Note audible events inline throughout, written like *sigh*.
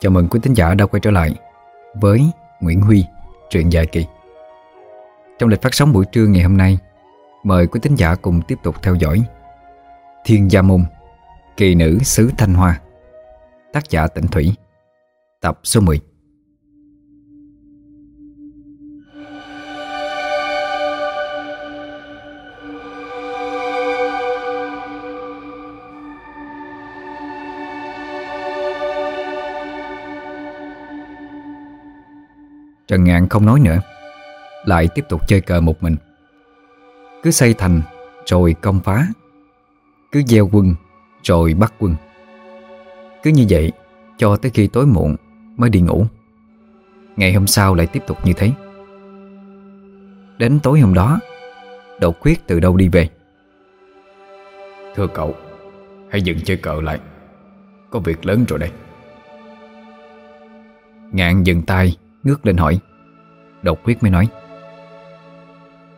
Chào mừng quý thính giả đã quay trở lại với Nguyễn Huy, truyện dài kỳ. Trong lịch phát sóng buổi trưa ngày hôm nay, mời quý thính giả cùng tiếp tục theo dõi Thiên Gia Môn, Kỳ Nữ xứ Thanh Hoa, tác giả Tịnh Thủy, tập số 10. Trần Ngạn không nói nữa Lại tiếp tục chơi cờ một mình. Cứ xây thành Rồi công phá. Cứ gieo quân Rồi bắt quân. Cứ như vậy Cho tới khi tối muộn Mới đi ngủ. Ngày hôm sau lại tiếp tục như thế. Đến tối hôm đó Đột quyết từ đâu đi về? Thưa cậu Hãy dừng chơi cờ lại. Có việc lớn rồi đây. Ngạn dừng tay Ngước lên hỏi. Độc quyết mới nói,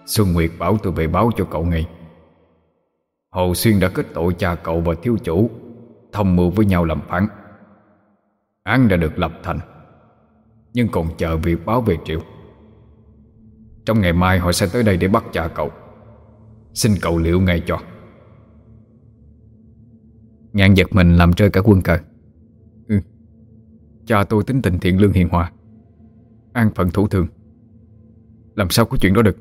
Xuân Nguyệt bảo tôi về báo cho cậu ngay. Hồ Xuyên đã kết tội cha cậu và thiếu chủ Thông mưu với nhau làm phản. Án đã được lập thành, Nhưng còn chờ việc báo về triệu. Trong ngày mai họ sẽ tới đây để bắt cha cậu. Xin cậu liệu ngay cho. Ngạn giật mình làm rơi cả quân cờ. Ừ. Cha tôi tính tình thiện lương hiền hòa. An phận thủ thường. Làm sao có chuyện đó được?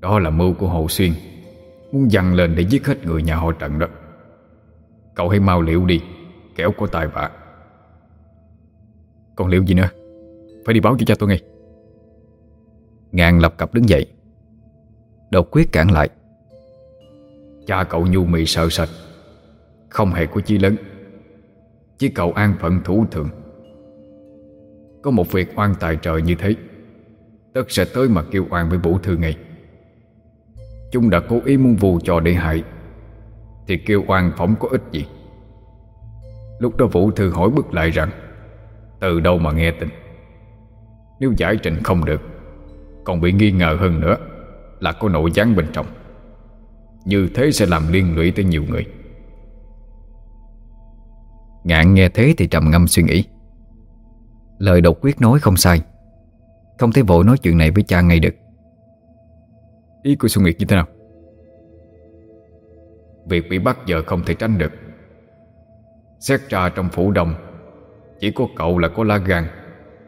Đó là mưu của Hồ Xuyên. Muốn dằn lên để giết hết người nhà họ Trần đó. Cậu hãy mau liệu đi Kéo có tài vạ. Còn liệu gì nữa? Phải đi báo cho cha tôi ngay. Ngàn lập cập đứng dậy. Đột quyết cản lại. Cha cậu nhu mì sợ sệt. Không hề có chi lớn. Chỉ cậu an phận thủ thường có một việc oan tài trời như thế, Tất sẽ tới mà kêu oan với Vũ Thư ngay. Chúng đã cố ý muốn vù cho để hại, Thì kêu oan phóng có ích gì? Lúc đó Vũ Thư hỏi bức lại rằng, Từ đâu mà nghe tin? Nếu giải trình không được, Còn bị nghi ngờ hơn nữa Là có nội gián bên trong. Như thế sẽ làm liên lụy tới nhiều người. Ngạn nghe thế thì trầm ngâm suy nghĩ. Lời độc quyết nói không sai. Không thể vội nói chuyện này với cha ngay được. Ý của Xuân Nguyệt như thế nào? Việc bị bắt giờ không thể tránh được. Xét ra trong phủ đông Chỉ có cậu là có lá gan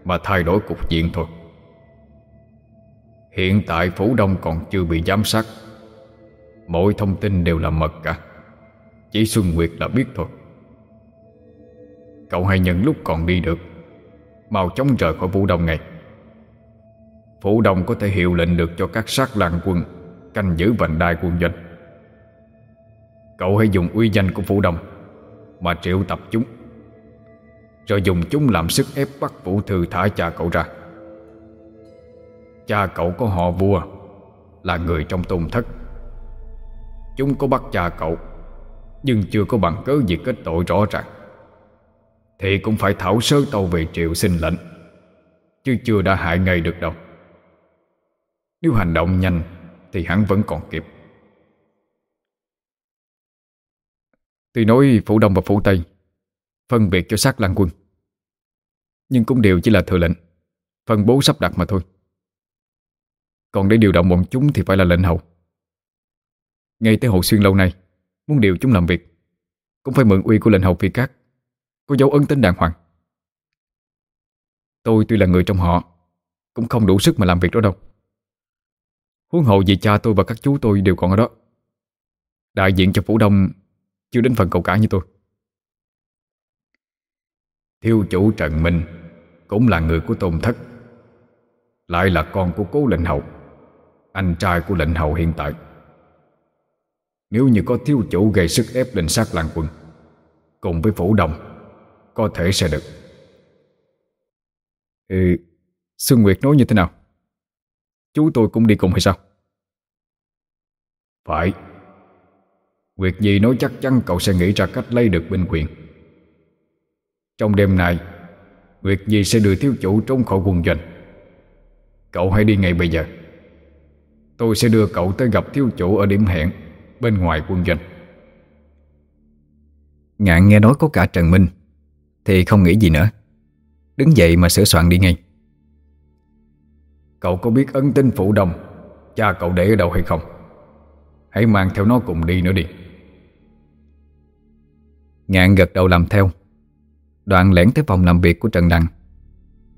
Mà thay đổi cục diện thôi. Hiện tại phủ đông còn chưa bị giám sát. Mọi thông tin đều là mật cả. Chỉ Xuân Nguyệt là biết thôi. Cậu hãy nhận lúc còn đi được Mau chóng rời khỏi Vũ đồng ngay. Phủ đồng có thể hiệu lệnh được cho các sát làng quân Canh giữ vành đai quân doanh. Cậu hãy dùng uy danh của Phủ đồng Mà triệu tập chúng, Rồi dùng chúng làm sức ép bắt Vũ Thư thả cha cậu ra. Cha cậu có họ vua, Là người trong tôn thất. Chúng có bắt cha cậu, Nhưng chưa có bằng cớ gì kết tội rõ ràng thì cũng phải thảo sơ tàu về triệu xin lệnh, Chứ chưa đã hại ngay được đâu. Nếu hành động nhanh Thì hắn vẫn còn kịp. Tuy nói Phủ Đông và Phủ Tây Phân biệt cho sát lăng quân, Nhưng cũng đều chỉ là thừa lệnh, Phân bố sắp đặt mà thôi. Còn để điều động bọn chúng Thì phải là lệnh hậu. Ngay tới Hồ Xuyên lâu nay, Muốn điều chúng làm việc, Cũng phải mượn uy của lệnh hậu phi cát có dấu ân tính đàng hoàng. Tôi tuy là người trong họ, Cũng không đủ sức mà làm việc đó đâu. Huống hộ vì cha tôi và các chú tôi đều còn ở đó. Đại diện cho Phủ Đông Chưa đến phần cầu cả như tôi. Thiêu chủ Trần Minh Cũng là người của Tôn Thất, Lại là con của cố lệnh hậu Anh trai của lệnh hậu hiện tại. Nếu như có thiếu chủ gây sức ép lên sát làng quân Cùng với Phủ Đông có thể sẽ được. Ừ Xuân Nguyệt nói như thế nào? Chú tôi cũng đi cùng hay sao? Phải. Nguyệt Nhi nói chắc chắn cậu sẽ nghĩ ra cách lấy được binh quyền. Trong đêm nay, Nguyệt Nhi sẽ đưa thiếu chủ trốn khỏi quân doanh. Cậu hãy đi ngay bây giờ. Tôi sẽ đưa cậu tới gặp thiếu chủ ở điểm hẹn Bên ngoài quân doanh. Ngạn nghe nói có cả Trần Minh thì không nghĩ gì nữa. Đứng dậy mà sửa soạn đi ngay. Cậu có biết ấn tinh phụ đồng Cha cậu để ở đâu hay không? Hãy mang theo nó cùng đi nữa đi. Ngạn gật đầu làm theo. Đoạn lẻn tới phòng làm việc của Trần Đăng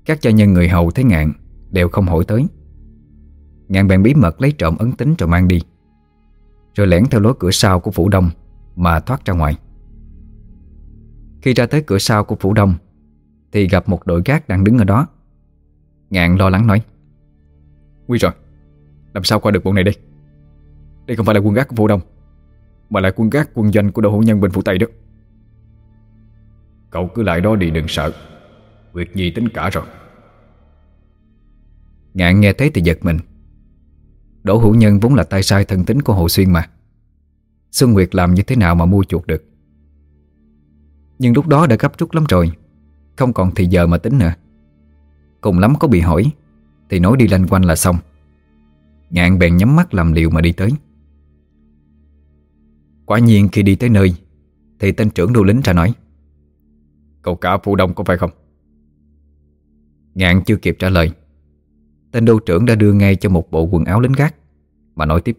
Các gia nhân người hầu thấy Ngạn Đều không hỏi tới. Ngạn bèn bí mật lấy trộm ấn tính rồi mang đi. Rồi lẻn theo lối cửa sau của Phủ Đông Mà thoát ra ngoài Khi ra tới cửa sau của Phủ Đông Thì gặp một đội gác đang đứng ở đó. Ngạn lo lắng nói Nguy rồi Làm sao qua được bọn này đây? Đây không phải là quân gác của Phủ Đông Mà là quân gác quân doanh của đội hữu nhân bên Phủ Tây đó. Cậu cứ lại đó đi đừng sợ. Việc gì tính cả rồi. Ngạn nghe thấy thì giật mình. Đỗ Hữu Nhân vốn là tay sai thân tính của Hồ Xuyên mà. Xuân Nguyệt làm như thế nào mà mua chuột được nhưng lúc đó đã gấp rút lắm rồi. Không còn thì giờ mà tính nữa. Cùng lắm có bị hỏi, Thì nói đi lanh quanh là xong. Ngạn bèn nhắm mắt làm liều mà đi tới. Quả nhiên khi đi tới nơi, Thì tên trưởng đô lính ra nói, Cậu cả phụ đông có phải không? Ngạn chưa kịp trả lời, Tên đô trưởng đã đưa ngay cho một bộ quần áo lính gác, Mà nói tiếp,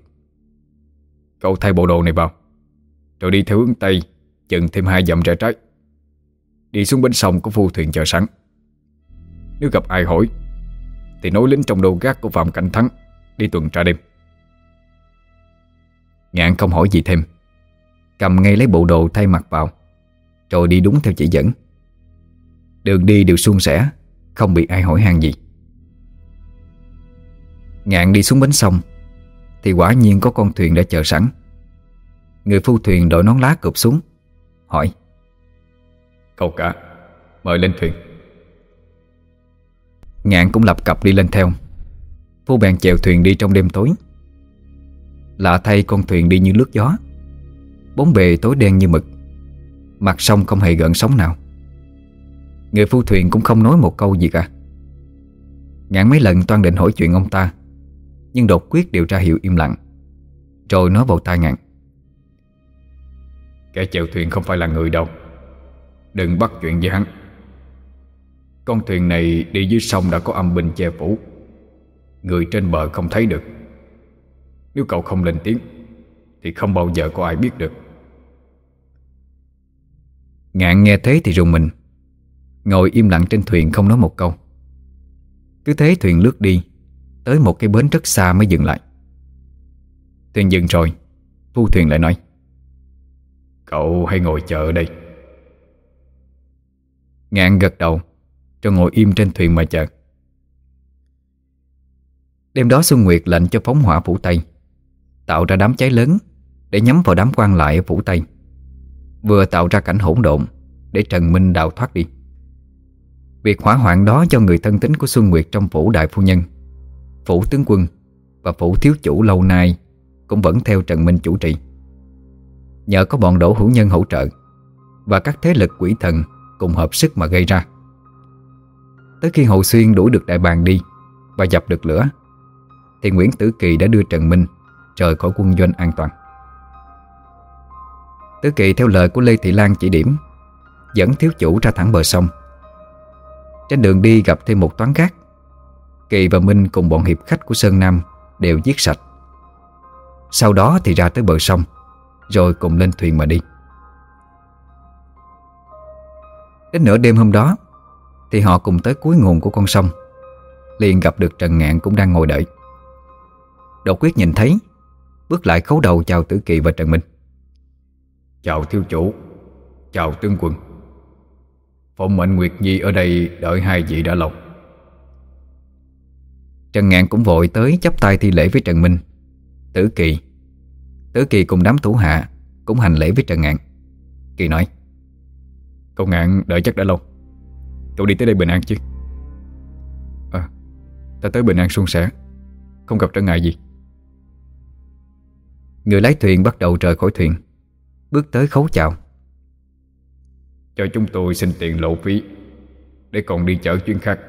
Cậu thay bộ đồ này vào, Rồi đi theo hướng Tây, Chừng thêm hai dặm rẽ trái. Đi xuống bến sông có phu thuyền chờ sẵn. Nếu gặp ai hỏi, Thì nói lính trong đô gác của Phạm Cảnh Thắng Đi tuần tra đêm. Ngạn không hỏi gì thêm. Cầm ngay lấy bộ đồ thay mặt vào, Rồi đi đúng theo chỉ dẫn. Đường đi đều suôn sẻ, Không bị ai hỏi han gì. Ngạn đi xuống bến sông, Thì quả nhiên có con thuyền đã chờ sẵn. Người phu thuyền đội nón lá cụp xuống, Hỏi Cậu cả. Mời lên thuyền. Ngạn cũng lập cập đi lên theo. Phu bèn chèo thuyền đi trong đêm tối. Lạ thay con thuyền đi như lướt gió. Bốn bề tối đen như mực. Mặt sông không hề gợn sóng nào. Người phu thuyền cũng không nói một câu gì cả. Ngạn mấy lần toan định hỏi chuyện ông ta, Nhưng đột quyết điều tra hiệu im lặng, Rồi nói vào tai ngạn. Kẻ chèo thuyền không phải là người đâu. Đừng bắt chuyện với hắn. Con thuyền này đi dưới sông đã có âm binh che phủ. Người trên bờ không thấy được. Nếu cậu không lên tiếng, Thì không bao giờ có ai biết được. Ngạn nghe thế thì rùng mình. Ngồi im lặng trên thuyền không nói một câu. Cứ thế thuyền lướt đi, Tới một cái bến rất xa mới dừng lại. Thuyền dừng rồi, thu thuyền lại nói, Cậu hãy ngồi chờ ở đây. Ngạn gật đầu, Rồi ngồi im trên thuyền mà chờ. Đêm đó Xuân Nguyệt lệnh cho phóng hỏa phủ Tây, Tạo ra đám cháy lớn Để nhắm vào đám quan lại ở phủ Tây. Vừa tạo ra cảnh hỗn độn Để Trần Minh đào thoát đi. Việc hỏa hoạn đó do người thân tín của Xuân Nguyệt trong phủ đại phu nhân, Phủ tướng quân Và phủ thiếu chủ lâu nay Cũng vẫn theo Trần Minh chủ trì. Nhờ có bọn đổ hữu nhân hỗ trợ Và các thế lực quỷ thần Cùng hợp sức mà gây ra. Tới khi Hồ Xuyên đuổi được đại bàng đi Và dập được lửa Thì Nguyễn Tử Kỳ đã đưa Trần Minh Rời khỏi quân doanh an toàn. Tử Kỳ theo lời của Lê Thị Lan chỉ điểm Dẫn thiếu chủ ra thẳng bờ sông. Trên đường đi gặp thêm một toán khác, Kỳ và Minh cùng bọn hiệp khách của Sơn Nam Đều giết sạch. Sau đó thì ra tới bờ sông Rồi cùng lên thuyền mà đi. Đến nửa đêm hôm đó Thì họ cùng tới cuối nguồn của con sông. Liền gặp được Trần Ngạn cũng đang ngồi đợi. Đột quyết nhìn thấy Bước lại khấu đầu chào Tử Kỳ và Trần Minh. Chào thiếu chủ Chào tướng quân. Phụng mệnh Nguyệt Nhi ở đây đợi hai vị đã lâu. Trần Ngạn cũng vội tới chắp tay thi lễ với Trần Minh. Tử Kỳ Tử Kỳ cùng đám thủ hạ Cũng hành lễ với Trần Ngạn Kỳ nói Cậu Ngạn đợi chắc đã lâu. Cậu đi tới đây bình an chứ? À Ta tới bình an suôn sẻ. Không gặp trở ngại gì. Người lái thuyền bắt đầu rời khỏi thuyền, Bước tới khấu chào. Cho chúng tôi xin tiền lộ phí Để còn đi chở chuyến khác.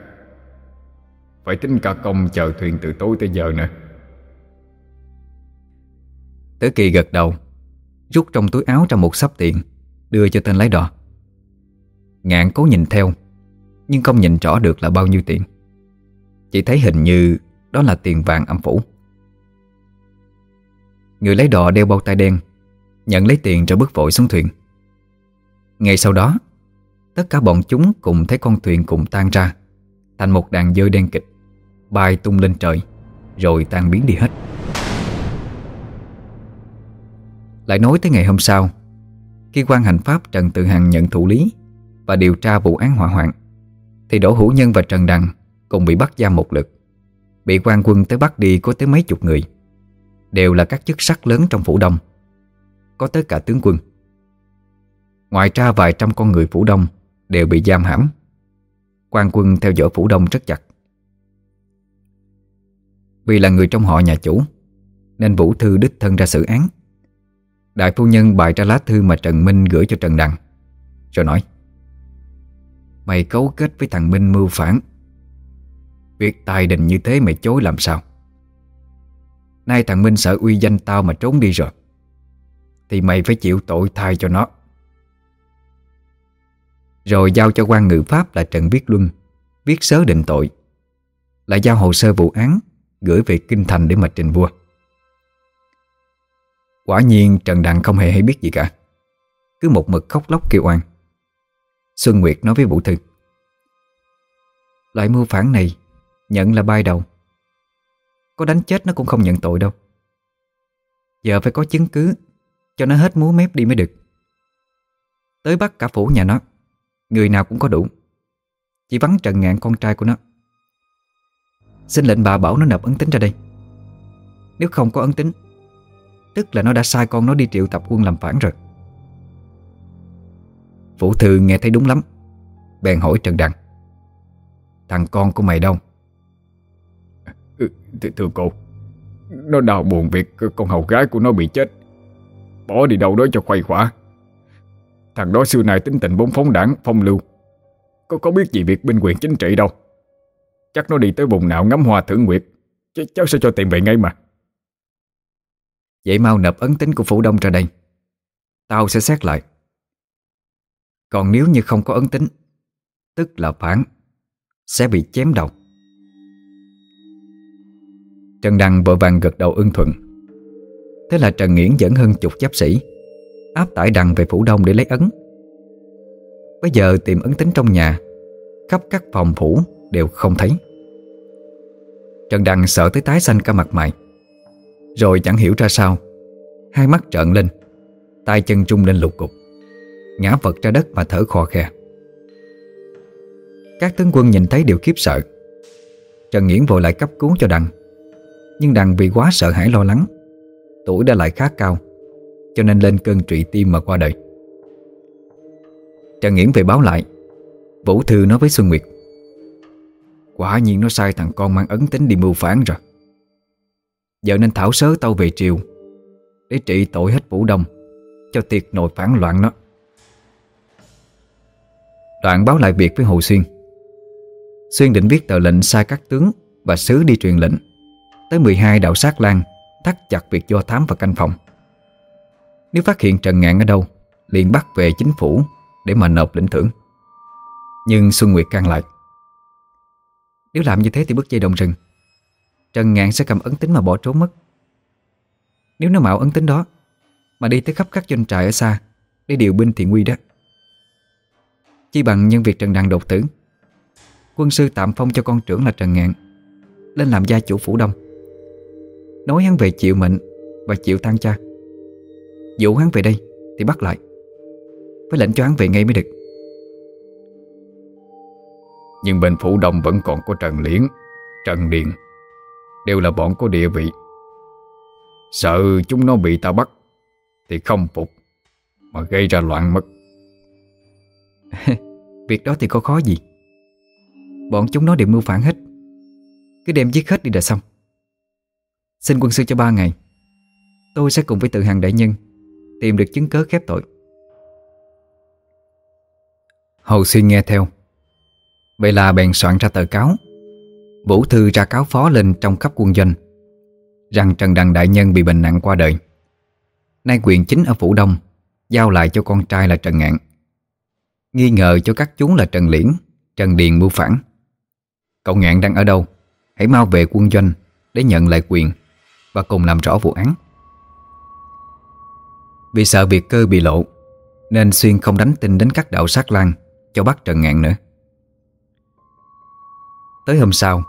Phải tính cả công chờ thuyền từ tối tới giờ nữa. Tử Kỳ gật đầu, Rút trong túi áo ra một sắp tiền, Đưa cho tên lái đò. Ngạn cố nhìn theo, Nhưng không nhìn rõ được là bao nhiêu tiền. Chỉ thấy hình như Đó là tiền vàng âm phủ. Người lấy đò đeo bao tay đen, Nhận lấy tiền rồi bước vội xuống thuyền. Ngay sau đó, Tất cả bọn chúng cùng thấy con thuyền cùng tan ra, Thành một đàn dơi đen kịch, Bay tung lên trời, Rồi tan biến đi hết. Lại nói tới ngày hôm sau, Khi quan hành pháp Trần Tự Hằng nhận thủ lý và điều tra vụ án hỏa hoạn, Thì Đỗ Hữu Nhân và Trần Đằng Cùng bị bắt giam một lượt. Bị quan quân tới bắt đi có tới mấy chục người, Đều là các chức sắc lớn trong phủ đông, Có tới cả tướng quân. Ngoài ra vài trăm con người phủ đông Đều bị giam hãm. Quan quân theo dõi phủ đông rất chặt. Vì là người trong họ nhà chủ, Nên Vũ Thư đích thân ra xử án. Đại phu nhân bày ra lá thư mà Trần Minh gửi cho Trần Đằng, Rồi nói Mày cấu kết với thằng Minh mưu phản. Việc tài đình như thế mày chối làm sao? Nay thằng Minh sợ uy danh tao mà trốn đi rồi, Thì mày phải chịu tội thay cho nó. Rồi giao cho quan ngự pháp là Trần Viết Luân, Viết sớ định tội Lại giao hồ sơ vụ án, Gửi về Kinh Thành để mà trình vua. Quả nhiên Trần Đặng không hề hay biết gì cả. Cứ một mực khóc lóc kêu oan. Xuân Nguyệt nói với Vũ Thư. Loại mưu phản này, Nhận là bay đầu. Có đánh chết nó cũng không nhận tội đâu. Giờ phải có chứng cứ, Cho nó hết múa mép đi mới được. Tới bắt cả phủ nhà nó, Người nào cũng có đủ. Chỉ vắng trần ngạn con trai của nó. Xin lệnh bà bảo nó nộp ấn tính ra đây. Nếu không có ấn tính Tức là nó đã sai con nó đi triệu tập quân làm phản rồi. Vũ Thư nghe thấy đúng lắm. Bèn hỏi Trần Đằng Thằng con của mày đâu? Ừ, Thưa cô. Nó đau buồn việc con hầu gái của nó bị chết. Bỏ đi đâu đó cho khuây khỏa. Thằng đó xưa nay tính tình bốn phóng đảng Phong lưu. Có có biết gì việc binh quyền chính trị đâu. Chắc nó đi tới vùng nào ngắm hoa thưởng nguyệt. Ch Cháu sẽ cho tìm về ngay mà. Vậy mau nộp ấn tính của Phủ Đông ra đây. Tao sẽ xét lại còn nếu như không có ấn tính, Tức là phản, Sẽ bị chém đầu. Trần Đăng vội vàng gật đầu ưng thuận. Thế là Trần Nghiễn dẫn hơn chục giáp sĩ, Áp tải Đăng về Phủ Đông để lấy ấn. Bây giờ tìm ấn tính trong nhà, Khắp các phòng phủ đều không thấy. Trần Đăng sợ tới tái xanh cả mặt mày. Rồi chẳng hiểu ra sao, Hai mắt trợn lên, tay chân trung lên lục cục. Ngã vật ra đất mà thở khò khe Các tướng quân nhìn thấy đều khiếp sợ. Trần Nghiễn vội lại cấp cứu cho Đằng. Nhưng Đằng vì quá sợ hãi lo lắng, Tuổi đã lại khá cao, Cho nên lên cơn trụy tim mà qua đời. Trần Nghiễn về báo lại, Vũ Thư nói với Xuân Nguyệt, Quả nhiên nó sai thằng con mang ấn tính đi mưu phản rồi. Giờ nên thảo sớ tâu về triều, Để trị tội hết Vũ Đông, Cho tiệt nội phản loạn nó. Đoạn báo lại việc với Hồ Xuyên. Xuyên định viết tờ lệnh sai các tướng Và sứ đi truyền lệnh. Tới 12 đạo sát lan Thắt chặt việc do thám và canh phòng. Nếu phát hiện Trần Ngạn ở đâu, liền bắt về chính phủ Để mà nộp lĩnh thưởng. Nhưng Xuân Nguyệt can lại. Nếu làm như thế thì bước dây đồng rừng. Trần Ngạn sẽ cầm ấn tính mà bỏ trốn mất. Nếu nó mạo ấn tính đó, Mà đi tới khắp các doanh trại ở xa Để điều binh thì nguy đó chỉ bằng nhân việc Trần Đằng đột tử. Quân sư tạm phong cho con trưởng là Trần Ngạn Lên làm gia chủ phủ đông. Nói hắn về chịu mệnh Và chịu tan cha. Dụ hắn về đây thì bắt lại, Phải lệnh cho hắn về ngay mới được. Nhưng bên phủ đông vẫn còn có Trần Liễn, Trần Điện Đều là bọn có địa vị. Sợ chúng nó bị ta bắt Thì không phục, Mà gây ra loạn mất. *laughs* Việc đó thì có khó gì. Bọn chúng nó đều mưu phản hết. Cứ đem giết hết đi là xong. Xin quân sư cho ba ngày. Tôi sẽ cùng với tự hàng đại nhân Tìm được chứng cớ khép tội. Hầu xuyên nghe theo. Vậy là bèn soạn ra tờ cáo. Vũ Thư ra cáo phó lên trong khắp quân doanh, Rằng Trần Đằng Đại Nhân bị bệnh nặng qua đời. Nay quyền chính ở Phủ Đông, Giao lại cho con trai là Trần Ngạn. Nghi ngờ cho các chúng là Trần Liễn, Trần Điền mưu phản. Cậu ngạn đang ở đâu? Hãy mau về quân doanh Để nhận lại quyền Và cùng làm rõ vụ án. Vì sợ việc cơ bị lộ, Nên Xuyên không đánh tin đến các đạo sát lan Cho bắt Trần Ngạn nữa. Tới hôm sau,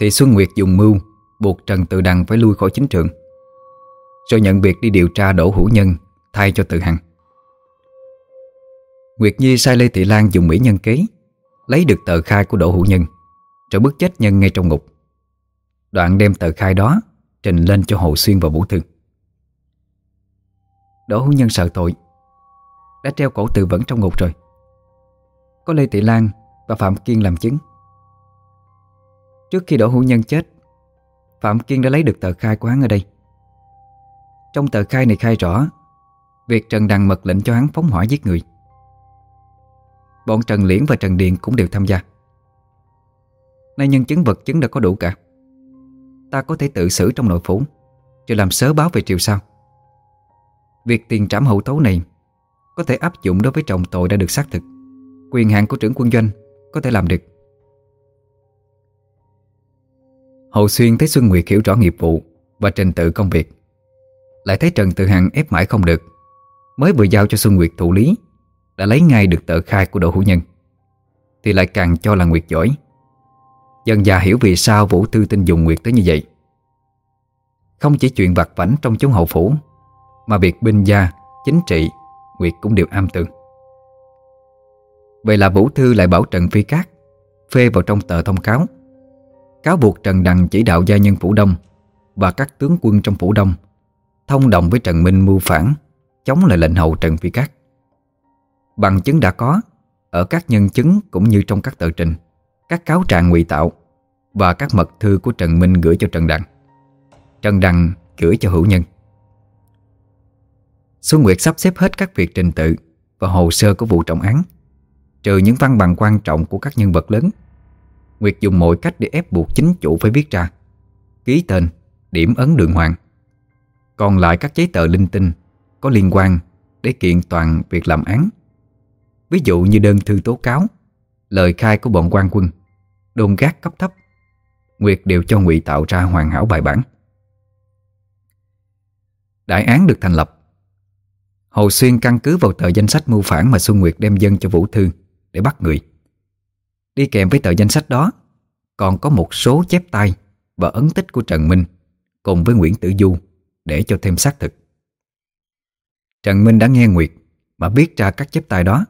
Thì Xuân Nguyệt dùng mưu Buộc Trần Tự Đăng phải lui khỏi chính trường, Rồi nhận việc đi điều tra đổ Hữu Nhân Thay cho Tự Hằng. Nguyệt Nhi sai Lê Thị Lan dùng mỹ nhân kế, Lấy được tờ khai của Đỗ Hữu Nhân, Rồi bức chết nhân ngay trong ngục. Đoạn đem tờ khai đó Trình lên cho Hồ Xuyên và Vũ Thư Đỗ Hữu Nhân sợ tội, Đã treo cổ tự vẫn trong ngục rồi. Có Lê Thị Lan và Phạm Kiên làm chứng. Trước khi Đỗ Hữu Nhân chết, Phạm Kiên đã lấy được tờ khai của hắn ở đây. Trong tờ khai này khai rõ Việc Trần Đằng mật lệnh cho hắn phóng hỏa giết người. Bọn Trần Liễn và Trần Điền cũng đều tham gia. Nay nhân chứng vật chứng đã có đủ cả. Ta có thể tự xử trong nội phủ, Rồi làm sớ báo về triều sau. Việc tiền trảm hậu tấu này Có thể áp dụng đối với trọng tội đã được xác thực. Quyền hạn của trưởng quân doanh Có thể làm được. Hồ Xuyên thấy Xuân Nguyệt hiểu rõ nghiệp vụ Và trình tự công việc, Lại thấy Trần Tự Hằng ép mãi không được, Mới vừa giao cho Xuân Nguyệt thụ lý. Đã lấy ngay được tờ khai của Đỗ Hữu Nhân Thì lại càng cho là Nguyệt giỏi. Dần già hiểu vì sao Vũ Tư tin dùng Nguyệt tới như vậy. Không chỉ chuyện vặt vảnh trong chốn hậu phủ Mà việc binh gia, chính trị Nguyệt cũng đều am tường. Vậy là Vũ Thư lại bảo Trần Phi Cát Phê vào trong tờ thông cáo Cáo buộc Trần Đằng chỉ đạo gia nhân Phủ Đông Và các tướng quân trong Phủ Đông Thông đồng với Trần Minh mưu phản Chống lại lệnh hậu Trần Phi Cát. Bằng chứng đã có Ở các nhân chứng cũng như trong các tờ trình Các cáo trạng ngụy tạo Và các mật thư của Trần Minh gửi cho Trần Đằng. Trần Đằng gửi cho hữu nhân. Xuân Nguyệt sắp xếp hết các việc trình tự Và hồ sơ của vụ trọng án Trừ những văn bằng quan trọng của các nhân vật lớn. Nguyệt dùng mọi cách để ép buộc chính chủ phải viết ra Ký tên, điểm ấn đường hoàng. Còn lại các giấy tờ linh tinh Có liên quan để kiện toàn việc làm án. Ví dụ như đơn thư tố cáo, Lời khai của bọn quan quân, Đồn gác cấp thấp, Nguyệt đều cho ngụy tạo ra hoàn hảo bài bản. Đại án được thành lập. Hồ Xuyên căn cứ vào tờ danh sách mưu phản mà Xuân Nguyệt đem dân cho Vũ Thư để bắt người. Đi kèm với tờ danh sách đó, Còn có một số chép tay Và ấn tích của Trần Minh Cùng với Nguyễn Tử Du Để cho thêm xác thực. Trần Minh đã nghe Nguyệt Mà biết ra các chép tay đó.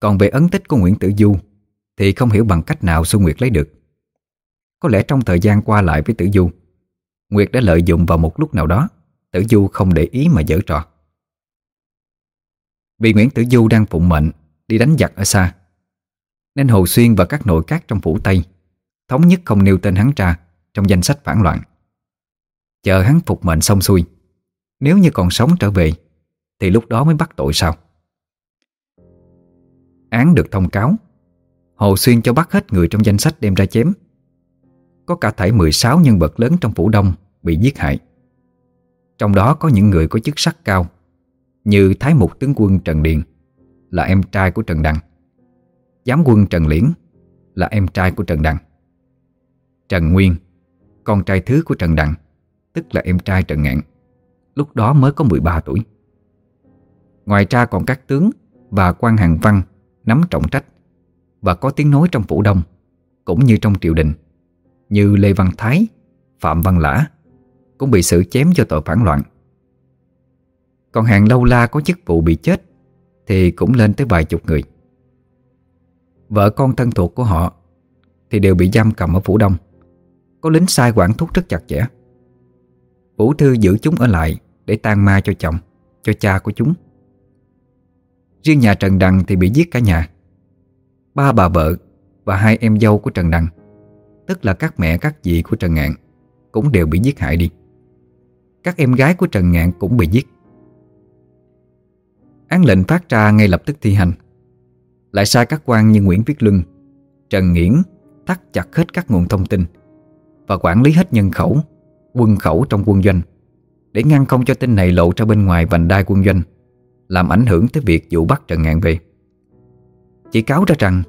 Còn về ấn tích của Nguyễn Tử Du Thì không hiểu bằng cách nào Xuân Nguyệt lấy được. Có lẽ trong thời gian qua lại với Tử Du, Nguyệt đã lợi dụng vào một lúc nào đó, Tử Du không để ý mà dở trò. Vì Nguyễn Tử Du đang phụng mệnh Đi đánh giặc ở xa, nên Hồ Xuyên và các nội các trong phủ Tây Thống nhất không nêu tên hắn ra Trong danh sách phản loạn. Chờ hắn phục mệnh xong xuôi, Nếu như còn sống trở về, Thì lúc đó mới bắt tội sao? Án được thông cáo. Hồ Xuyên cho bắt hết người trong danh sách đem ra chém. Có cả thảy 16 nhân vật lớn trong phủ đông Bị giết hại. Trong đó có những người có chức sắc cao, Như Thái Mục tướng quân Trần Điền, Là em trai của Trần Đăng Giám quân Trần Liễn, Là em trai của Trần Đăng Trần Nguyên, Con trai thứ của Trần Đăng Tức là em trai Trần Ngạn, Lúc đó mới có 13 tuổi. Ngoài ra còn các tướng Và quan hàng văn Nắm trọng trách Và có tiếng nói trong phủ đông Cũng như trong triều đình, Như Lê Văn Thái, Phạm Văn Lã Cũng bị xử chém cho tội phản loạn. Còn hàng lâu la có chức vụ bị chết Thì cũng lên tới vài chục người. Vợ con thân thuộc của họ Thì đều bị giam cầm ở Phủ Đông, Có lính sai quản thúc rất chặt chẽ. Vũ Thư giữ chúng ở lại Để tan ma cho chồng, Cho cha của chúng. Riêng nhà Trần Đằng thì bị giết cả nhà. Ba bà vợ Và hai em dâu của Trần Đằng, Tức là các mẹ, các dì của Trần Ngạn, Cũng đều bị giết hại đi. Các em gái của Trần Ngạn cũng bị giết. Án lệnh phát ra ngay lập tức thi hành. Lại sai các quan như Nguyễn Viết Luân, Trần Nghiễn tắt chặt hết các nguồn thông tin Và quản lý hết nhân khẩu, Quân khẩu trong quân doanh, Để ngăn không cho tin này lộ ra bên ngoài vành đai quân doanh. Làm ảnh hưởng tới việc vụ bắt Trần Ngạn về. Chỉ cáo ra rằng,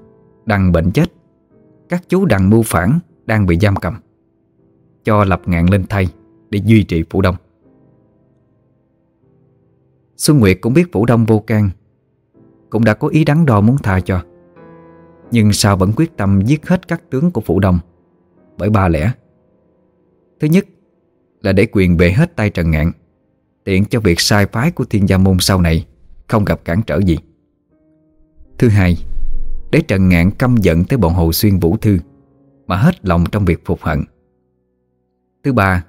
Đằng bệnh chết, Các chú đằng mưu phản đang bị giam cầm, Cho lập ngạn lên thay Để duy trì Phủ Đông. Xuân Nguyệt cũng biết Phủ Đông vô can, Cũng đã có ý đắn đo muốn tha cho. Nhưng sao vẫn quyết tâm giết hết các tướng của Phủ Đông? Bởi ba lẽ. Thứ nhất là để quyền về hết tay Trần Ngạn. Tiện cho việc sai phái của thiên gia môn sau này, Không gặp cản trở gì. Thứ hai, Để Trần Ngạn căm giận tới bọn Hồ Xuyên Vũ Thư, Mà hết lòng trong việc phục hận. Thứ ba,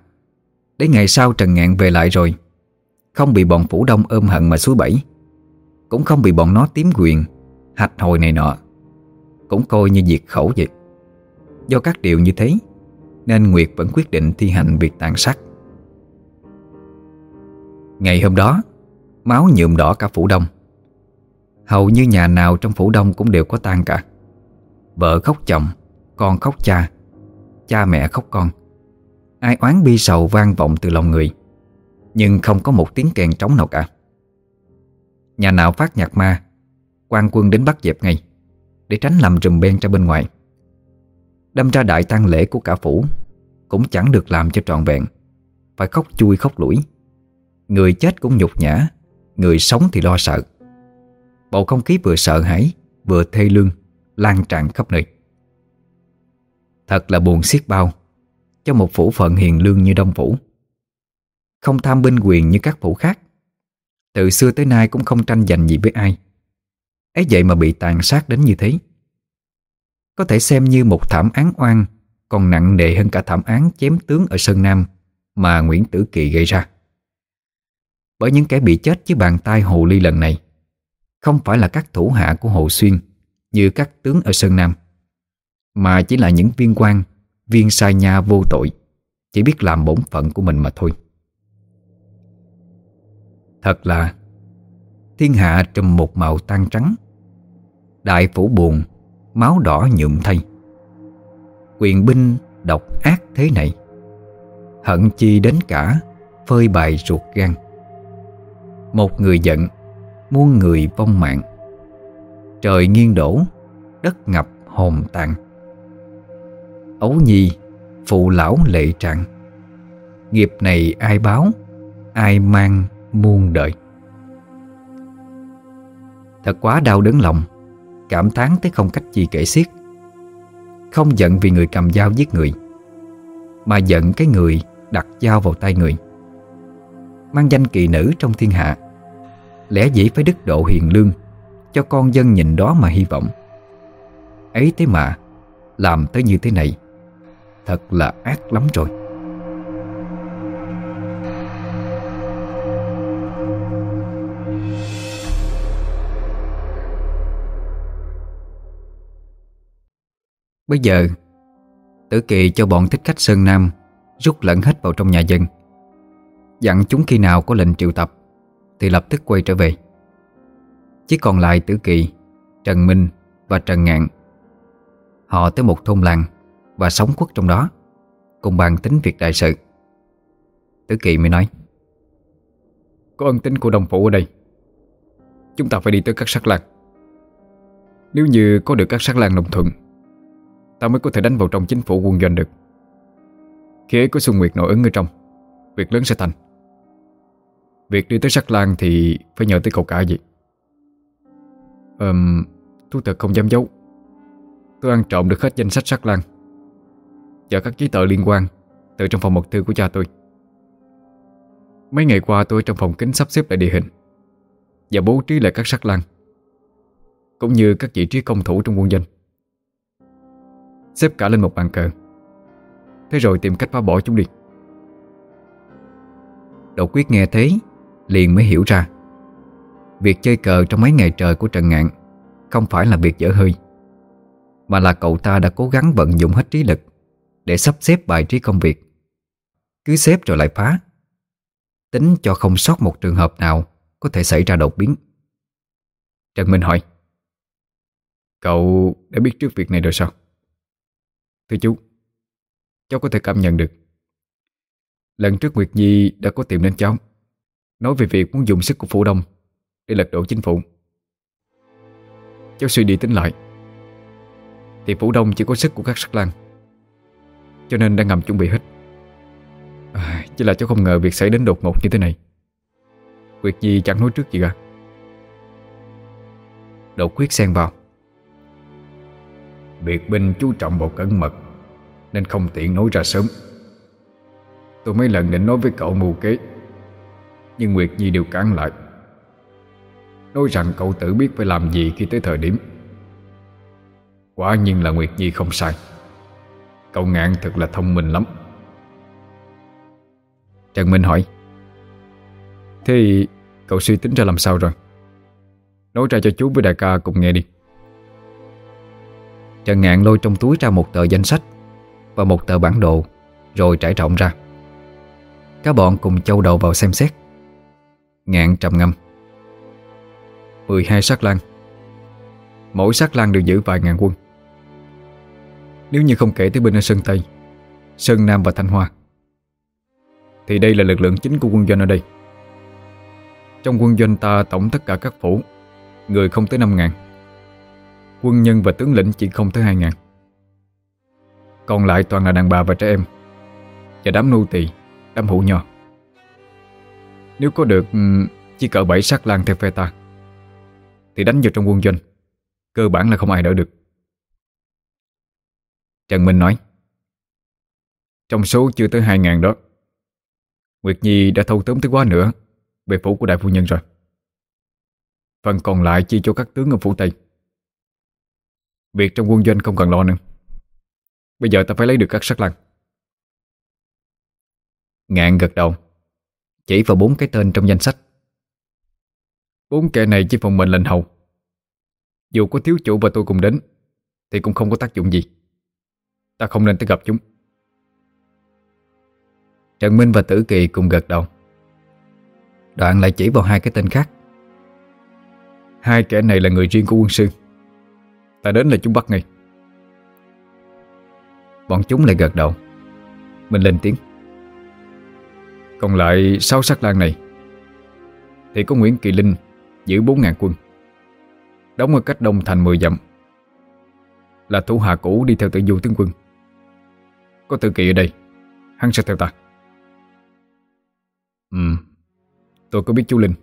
Để ngày sau Trần Ngạn về lại rồi, Không bị bọn Phủ Đông ôm hận mà suối bẫy, Cũng không bị bọn nó tiếm quyền, Hạch hồi này nọ, Cũng coi như diệt khẩu vậy. Do các điều như thế, Nên Nguyệt vẫn quyết định thi hành việc tàn sát. Ngày hôm đó, Máu nhuộm đỏ cả phủ đông. Hầu như nhà nào trong phủ đông cũng đều có tang cả. Vợ khóc chồng, Con khóc cha Cha mẹ khóc con. Ai oán bi sầu vang vọng từ lòng người, Nhưng không có một tiếng kèn trống nào cả. Nhà nào phát nhạc ma, quan quân đến bắt dẹp ngay, Để tránh làm rùm ben ra bên ngoài. Đâm ra đại tang lễ của cả phủ Cũng chẳng được làm cho trọn vẹn, Phải khóc chui khóc lũi Người chết cũng nhục nhã, Người sống thì lo sợ. Bầu không khí vừa sợ hãi, Vừa thê lương, Lan tràn khắp nơi. Thật là buồn xiết bao Cho một phủ phận hiền lương như Đông Phủ Không tham binh quyền như các phủ khác. Từ xưa tới nay cũng không tranh giành gì với ai. Ấy vậy mà bị tàn sát đến như thế. Có thể xem như một thảm án oan, Còn nặng nề hơn cả thảm án chém tướng ở Sơn Nam Mà Nguyễn Tử Kỳ gây ra bởi những kẻ bị chết dưới bàn tay Hồ Ly lần này. Không phải là các thủ hạ của Hồ Xuyên, Như các tướng ở Sơn Nam, Mà chỉ là những viên quan, Viên sai nha vô tội, Chỉ biết làm bổn phận của mình mà thôi. Thật là, Thiên hạ trùm một màu tan trắng, Đại phủ buồn, Máu đỏ nhuộm thay. Quyền binh độc ác thế này, Hận chi đến cả Phơi bài ruột gan một người giận, Muôn người vong mạng. Trời nghiêng đổ, Đất ngập hồn tàn. Ấu nhi, Phụ lão lệ trạng. Nghiệp này ai báo, Ai mang muôn đời. Thật quá đau đớn lòng, Cảm thán tới không cách gì kể xiết. Không giận vì người cầm dao giết người, Mà giận cái người đặt dao vào tay người. Mang danh kỳ nữ trong thiên hạ. Lẽ dĩ phải đức độ hiền lương, Cho con dân nhìn đó mà hy vọng. Ấy thế mà, Làm tới như thế này, Thật là ác lắm rồi. Bây giờ, Tử kỳ cho bọn thích khách Sơn Nam Rút lẫn hết vào trong nhà dân. Dặn chúng khi nào có lệnh triệu tập, Thì lập tức quay trở về. Chỉ còn lại Tử Kỳ, Trần Minh và Trần Ngạn. Họ tới một thôn làng Và sống quất trong đó, Cùng bàn tính việc đại sự. Tử Kỳ mới nói, Có ân tính của đồng phụ ở đây. Chúng ta phải đi tới các sắc làng. Nếu như có được các sắc làng đồng thuận, Ta mới có thể đánh vào trong chính phủ quân doanh được. Khi ấy có Xuân Nguyệt nội ứng ở trong, Việc lớn sẽ thành. Việc đi tới Sắc Lan thì phải nhờ tới cậu cả gì Ừm, Thú thật không dám giấu. Tôi ăn trộm được hết danh sách Sắc Lan Và các giấy tờ liên quan Từ trong phòng mật thư của cha tôi. Mấy ngày qua tôi trong phòng kính sắp xếp lại địa hình Và bố trí lại các sắc lan, Cũng như các vị trí công thủ trong quân danh Xếp cả lên một bàn cờ. Thế rồi tìm cách phá bỏ chúng đi. Đột quyết nghe thế Liền mới hiểu ra. Việc chơi cờ trong mấy ngày trời của Trần Ngạn Không phải là việc dở hơi, Mà là cậu ta đã cố gắng vận dụng hết trí lực Để sắp xếp bài trí công việc. Cứ xếp rồi lại phá. Tính cho không sót một trường hợp nào Có thể xảy ra đột biến. Trần Minh hỏi, Cậu đã biết trước việc này rồi sao? Thưa chú, Cháu có thể cảm nhận được. Lần trước Nguyệt Nhi đã có tìm đến cháu. Nói về việc muốn dùng sức của Phủ Đông Để lật đổ chính phủ. Cháu suy đi tính lại Thì Phủ Đông chỉ có sức của các sắc lan Cho nên đang ngầm chuẩn bị hết. À, Chỉ là cháu không ngờ việc xảy đến đột ngột như thế này. Việc gì chẳng nói trước gì cả. Đột quyết xen vào. Biệt binh chú trọng vào cẩn mật Nên không tiện nói ra sớm. Tôi mấy lần định nói với cậu mù kế. Nhưng Nguyệt Nhi đều cản lại. Nói rằng cậu Tử biết phải làm gì khi tới thời điểm. Quả nhiên là Nguyệt Nhi không sai. Cậu ngạn thật là thông minh lắm. Trần Minh hỏi, Thế cậu suy tính ra làm sao rồi? Nói ra cho chú với đại ca cùng nghe đi. Trần Ngạn lôi trong túi ra một tờ danh sách Và một tờ bản đồ, Rồi trải rộng ra. Các bọn cùng châu đầu vào xem xét. Ngạn trầm ngâm. 12 sát lan. Mỗi sát lan đều giữ vài ngàn quân. Nếu như không kể tới bên ở Sơn Tây, Sơn Nam và Thanh Hoa, Thì đây là lực lượng chính của quân doanh ở đây. Trong quân doanh ta tổng tất cả các phủ, Người không tới 5 ngàn. Quân nhân và tướng lĩnh chỉ không tới 2 ngàn. Còn lại toàn là đàn bà và trẻ em Và đám nô tỳ, Đám hữu nhò nếu có được ừ, Chỉ cỡ 7 sát lang theo phe ta, Thì đánh vào trong quân doanh, Cơ bản là không ai đỡ được. Trần Minh nói, Trong số chưa tới 2 ngàn đó, Nguyệt Nhi đã thâu tóm tới quá nữa Về phủ của đại phu nhân rồi. Phần còn lại chia cho các tướng ở phủ Tây. Việc trong quân doanh không cần lo nữa. Bây giờ ta phải lấy được các sắc lăng Ngạn gật đầu. Chỉ vào bốn cái tên trong danh sách. Bốn kẻ này chỉ phòng mệnh lệnh hầu. Dù có thiếu chủ và tôi cùng đến, Thì cũng không có tác dụng gì. Ta không nên tới gặp chúng. Trần Minh và Tử Kỳ cùng gật đầu. Đoạn lại chỉ vào hai cái tên khác. Hai kẻ này là người riêng của quân sư. Ta đến là chúng bắt ngay. Bọn chúng lại gật đầu. Mình lên tiếng. Còn lại sáu sắc lan này, Thì có Nguyễn Kỳ Linh Giữ 4.000 quân. Đóng ở cách đông thành 10 dặm. Là thủ hạ cũ đi theo tự du tướng quân. Có tự kỳ ở đây, Hắn sẽ theo ta. Ừ Tôi có biết chú Linh.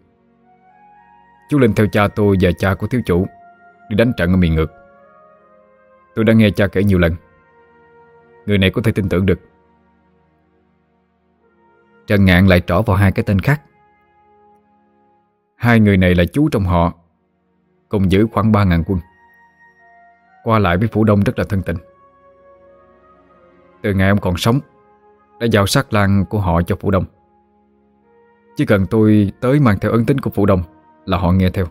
Chú Linh theo cha tôi và cha của thiếu chủ Đi đánh trận ở miền ngược. Tôi đã nghe cha kể nhiều lần. Người này có thể tin tưởng được. Trần Ngạn lại trỏ vào hai cái tên khác. Hai người này là chú trong họ, Cùng giữ khoảng 3.000 quân. Qua lại với Phủ Đông rất là thân tình. Từ ngày ông còn sống, Đã giao sát lan của họ cho Phủ Đông. Chỉ cần tôi tới mang theo ấn tính của Phủ Đông Là họ nghe theo.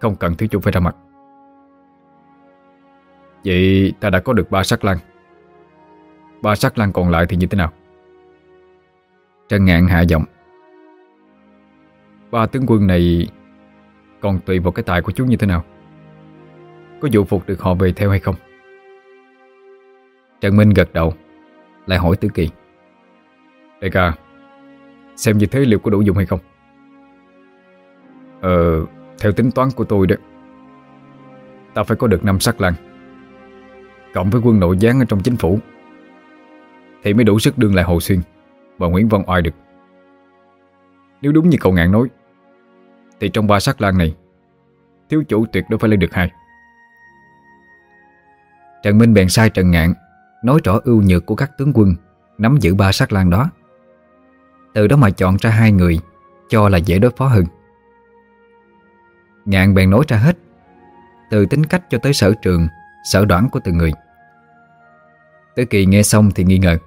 Không cần thiếu chủ phải ra mặt. Vậy ta đã có được ba sắc lan Ba sắc lan còn lại thì như thế nào? Trần Ngạn hạ giọng. Ba tướng quân này Còn tùy vào cái tài của chú như thế nào? Có dụ phục được họ về theo hay không? Trần Minh gật đầu, Lại hỏi Tử Kỳ. Đại ca, Xem như thế liệu có đủ dùng hay không? Ờ Theo tính toán của tôi đó, Ta phải có được năm sắc lăng Cộng với quân nội gián ở trong chính phủ, Thì mới đủ sức đương lại Hồ Xuyên. Và Nguyễn Văn Oai được. Nếu đúng như cậu ngạn nói, Thì trong ba sắc lan này, Thiếu chủ tuyệt đối phải lên được hai. Trần Minh bèn sai Trần Ngạn Nói rõ ưu nhược của các tướng quân Nắm giữ ba sắc lan đó. Từ đó mà chọn ra hai người Cho là dễ đối phó hơn. Ngạn bèn nói ra hết, Từ tính cách cho tới sở trường, Sở đoán của từng người. Tới Kỳ nghe xong thì nghi ngờ.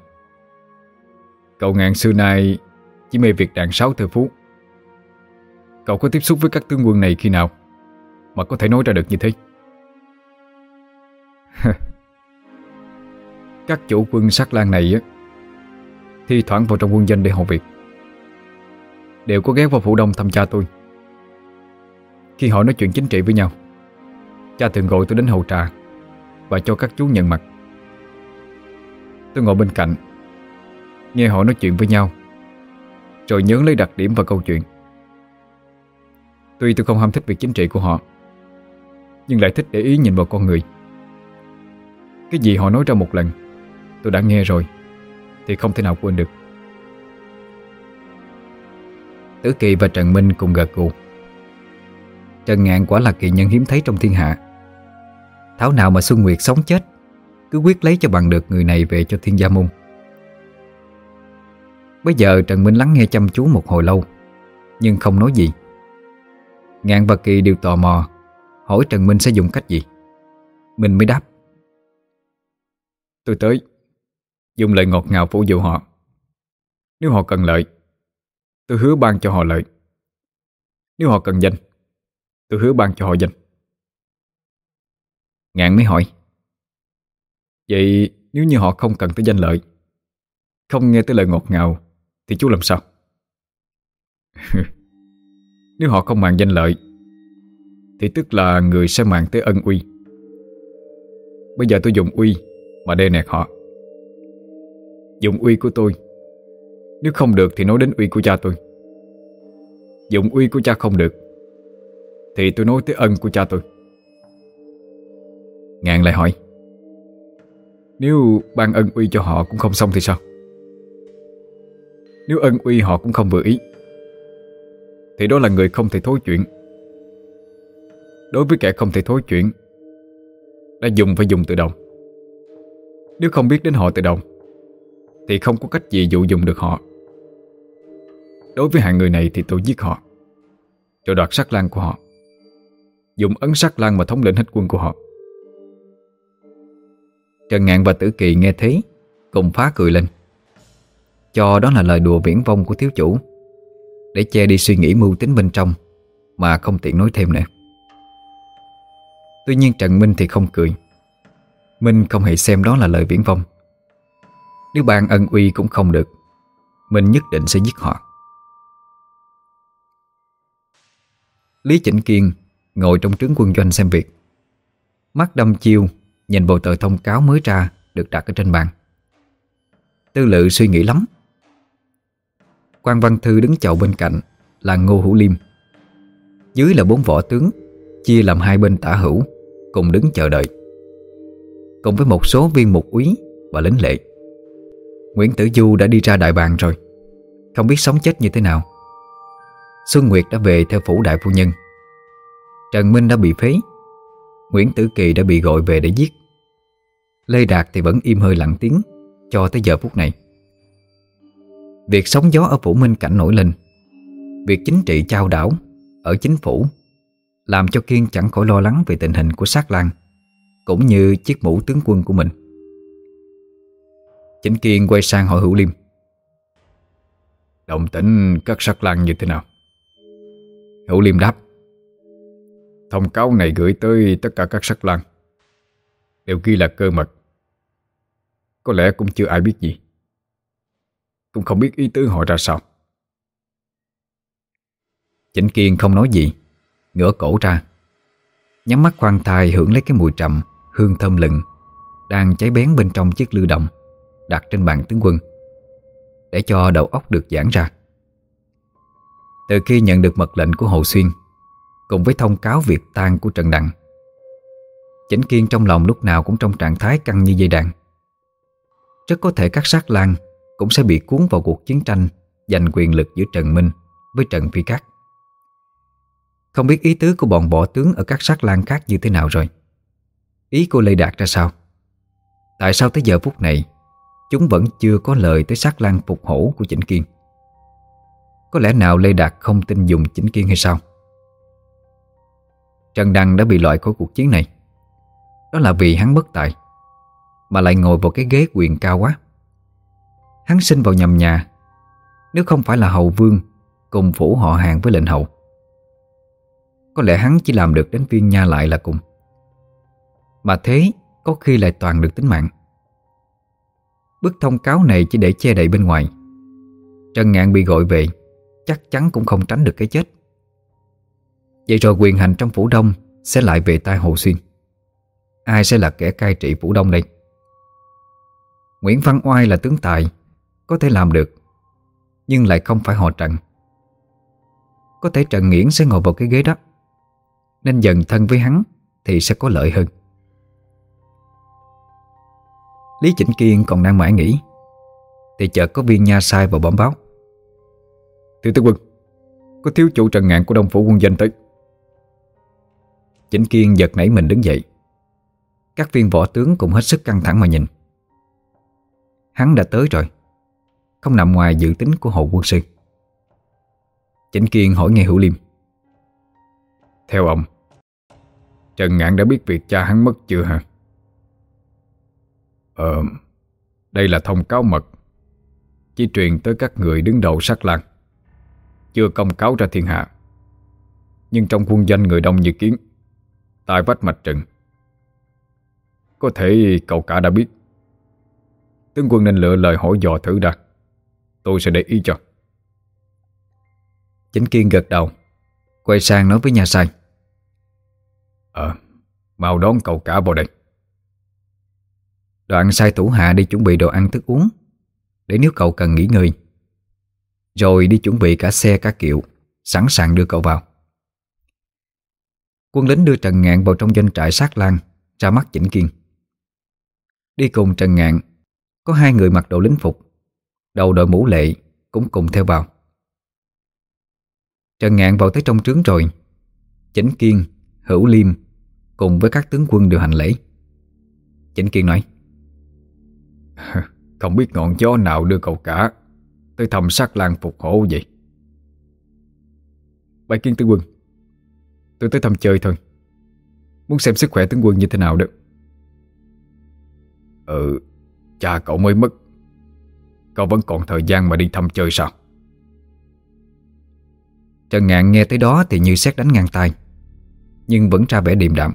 Cậu ngạn xưa nay Chỉ mê việc đàn sáu thơ phú. Cậu có tiếp xúc với các tướng quân này khi nào Mà có thể nói ra được như thế? *laughs* Các chủ quân sắc lan này á, Thi thoảng vào trong quân danh để hậu việc. Đều có ghé vào phủ đông thăm cha tôi. Khi họ nói chuyện chính trị với nhau, Cha thường gọi tôi đến hậu trà Và cho các chú nhận mặt. Tôi ngồi bên cạnh Nghe họ nói chuyện với nhau. Rồi nhớ lấy đặc điểm và câu chuyện. Tuy tôi không ham thích việc chính trị của họ, Nhưng lại thích để ý nhìn vào con người. Cái gì họ nói ra một lần, Tôi đã nghe rồi, Thì không thể nào quên được. Tử Kỳ và Trần Minh cùng gật gù. Trần Ngạn quả là kỳ nhân hiếm thấy trong thiên hạ. Thảo nào mà Xuân Nguyệt sống chết, Cứ quyết lấy cho bằng được người này về cho thiên gia môn. Bây giờ Trần Minh lắng nghe chăm chú một hồi lâu Nhưng không nói gì. Ngạn và Kỳ đều tò mò Hỏi Trần Minh sẽ dùng cách gì. Minh mới đáp. Tôi tới Dùng lời ngọt ngào phủ dụ họ. Nếu họ cần lợi Tôi hứa ban cho họ lợi. Nếu họ cần danh Tôi hứa ban cho họ danh. Ngạn mới hỏi. Vậy nếu như họ không cần tới danh lợi Không nghe tới lời ngọt ngào thì chú làm sao? *laughs* Nếu họ không màng danh lợi, Thì tức là người sẽ màng tới ân uy. Bây giờ tôi dùng uy Mà đe nẹt họ. Dùng uy của tôi. Nếu không được thì nói đến uy của cha tôi. Dùng uy của cha không được, Thì tôi nói tới ân của cha tôi. Ngạn lại hỏi, Nếu ban ân uy cho họ cũng không xong thì sao? Nếu ân uy họ cũng không vừa ý, Thì đó là người không thể thối chuyện Đối với kẻ không thể thối chuyện Đã dùng phải dùng từ đầu Nếu không biết đến họ từ đầu Thì không có cách gì dụ dùng được họ. Đối với hạng người này thì tôi giết họ. Rồi đoạt sắc lan của họ. Dùng ấn sắc lan mà thống lĩnh hết quân của họ. Trần Ngạn và Tử Kỳ nghe thế, Cùng phá cười lên. Cho đó là lời đùa viễn vông của thiếu chủ. Để che đi suy nghĩ mưu tính bên trong, Mà không tiện nói thêm nữa. Tuy nhiên Trần Minh thì không cười. Minh không hề xem đó là lời viễn vông. Nếu bạn ân uy cũng không được, Minh nhất định sẽ giết họ. Lý Chỉnh Kiên ngồi trong trướng quân doanh xem việc. Mắt đâm chiêu Nhìn bộ tờ thông cáo mới ra Được đặt ở trên bàn. Tư lự suy nghĩ lắm quan Văn Thư đứng chậu bên cạnh, Là Ngô Hữu Liêm. Dưới là bốn võ tướng, Chia làm hai bên tả hữu, Cùng đứng chờ đợi. Cùng với một số viên mục úy Và lính lệ. Nguyễn Tử Du đã đi ra đại bàn rồi. Không biết sống chết như thế nào. Xuân Nguyệt đã về theo phủ đại phu nhân. Trần Minh đã bị phế. Nguyễn Tử Kỳ đã bị gọi về để giết. Lê Đạt thì vẫn im hơi lặng tiếng Cho tới giờ phút này. Việc sóng gió ở phủ Minh Cảnh nổi lên. Việc chính trị trao đảo Ở chính phủ Làm cho Kiên chẳng khỏi lo lắng về tình hình của sát Lan Cũng như chiếc mũ tướng quân của mình. Chính Kiên quay sang hỏi Hữu Liêm Động tĩnh các sát Lan như thế nào? Hữu Liêm đáp, Thông cáo này gửi tới tất cả các sắc lang Đều ghi là cơ mật. Có lẽ cũng chưa ai biết gì. Cũng không biết ý tứ họ ra sao. Chỉnh Kiên không nói gì, Ngửa cổ ra, Nhắm mắt khoan thai hưởng lấy cái mùi trầm, Hương thơm lừng Đang cháy bén bên trong chiếc lư động Đặt trên bàn tướng quân, Để cho đầu óc được giãn ra. Từ khi nhận được mật lệnh của Hồ Xuyên, Cùng với thông cáo việc tan của Trần Đặng Chỉnh Kiên trong lòng lúc nào cũng trong trạng thái căng như dây đàn. Rất có thể các sát lang cũng sẽ bị cuốn vào cuộc chiến tranh, Giành quyền lực giữa Trần Minh Với Trần Phi Cát. Không biết ý tứ của bọn bỏ tướng Ở các sát lan khác như thế nào rồi? Ý cô Lê Đạt ra sao? Tại sao tới giờ phút này, Chúng vẫn chưa có lời tới sát lan phục hổ của Chỉnh Kiên? Có lẽ nào Lê Đạt không tin dùng Chỉnh Kiên hay sao? Trần Đăng đã bị loại khỏi cuộc chiến này. Đó là vì hắn bất tài, Mà lại ngồi vào cái ghế quyền cao quá. Hắn sinh vào nhầm nhà. Nếu không phải là hầu vương, Cùng phủ họ hàng với lệnh hậu Có lẽ hắn chỉ làm được đến viên nha lại là cùng. Mà thế, có khi lại toàn được tính mạng. Bức thông cáo này chỉ để che đậy bên ngoài. Trần Ngạn bị gọi về, Chắc chắn cũng không tránh được cái chết. Vậy rồi quyền hành trong Phủ Đông Sẽ lại về tay Hồ Xuyên. Ai sẽ là kẻ cai trị Phủ Đông đây? Nguyễn Văn Oai là tướng tài có thể làm được, Nhưng lại không phải họ Trần Có thể Trần Nghiễn sẽ ngồi vào cái ghế đó, Nên dần thân với hắn Thì sẽ có lợi hơn. Lý Chỉnh Kiên còn đang mãi nghĩ, Thì chợt có viên nha sai vào bẩm báo. Thiếu tướng quân, Có thiếu chủ trần ngạn của Đông Phủ quân danh tới. Chỉnh Kiên giật nảy mình đứng dậy. Các viên võ tướng cũng hết sức căng thẳng mà nhìn. Hắn đã tới rồi. Không nằm ngoài dự tính của hộ quân sư. Chỉnh Kiên hỏi nghe Hữu Liêm. Theo ông, Trần Ngạn đã biết việc cha hắn mất chưa hả? Ờ Đây là thông cáo mật, Chỉ truyền tới các người đứng đầu sắc lan Chưa công cáo ra thiên hạ, Nhưng trong quân danh người đông như kiến, Tai vách mạch trận Có thể cậu cả đã biết. Tướng quân nên lựa lời hỏi dò thử đã. Tôi sẽ để ý cho. Chính Kiên gật đầu, Quay sang nói với nhà sai. Ờ Mau đón cậu cả vào đây. Đoạn sai thủ hạ đi chuẩn bị đồ ăn thức uống, Để nếu cậu cần nghỉ ngơi. Rồi đi chuẩn bị cả xe cả kiệu, Sẵn sàng đưa cậu vào. Quân lính đưa Trần Ngạn vào trong doanh trại sát lan Ra mắt chỉnh kiên. Đi cùng Trần Ngạn, Có hai người mặc đồ lính phục. Đầu đội mũ lệ Cũng cùng theo vào. Trần Ngạn vào tới trong trướng rồi. Chỉnh Kiên, Hữu Liêm Cùng với các tướng quân đều hành lễ. Chỉnh Kiên nói *laughs* Không biết ngọn gió nào đưa cậu cả Tới thăm sát lan phục hổ vậy? Bái kiến tướng quân. Tôi tới thăm chơi thôi. Muốn xem sức khỏe tướng quân như thế nào đó. Ừ Cha cậu mới mất Cậu vẫn còn thời gian mà đi thăm chơi sao? Trần Ngạn nghe tới đó thì như xét đánh ngang tay Nhưng vẫn ra vẻ điềm đạm.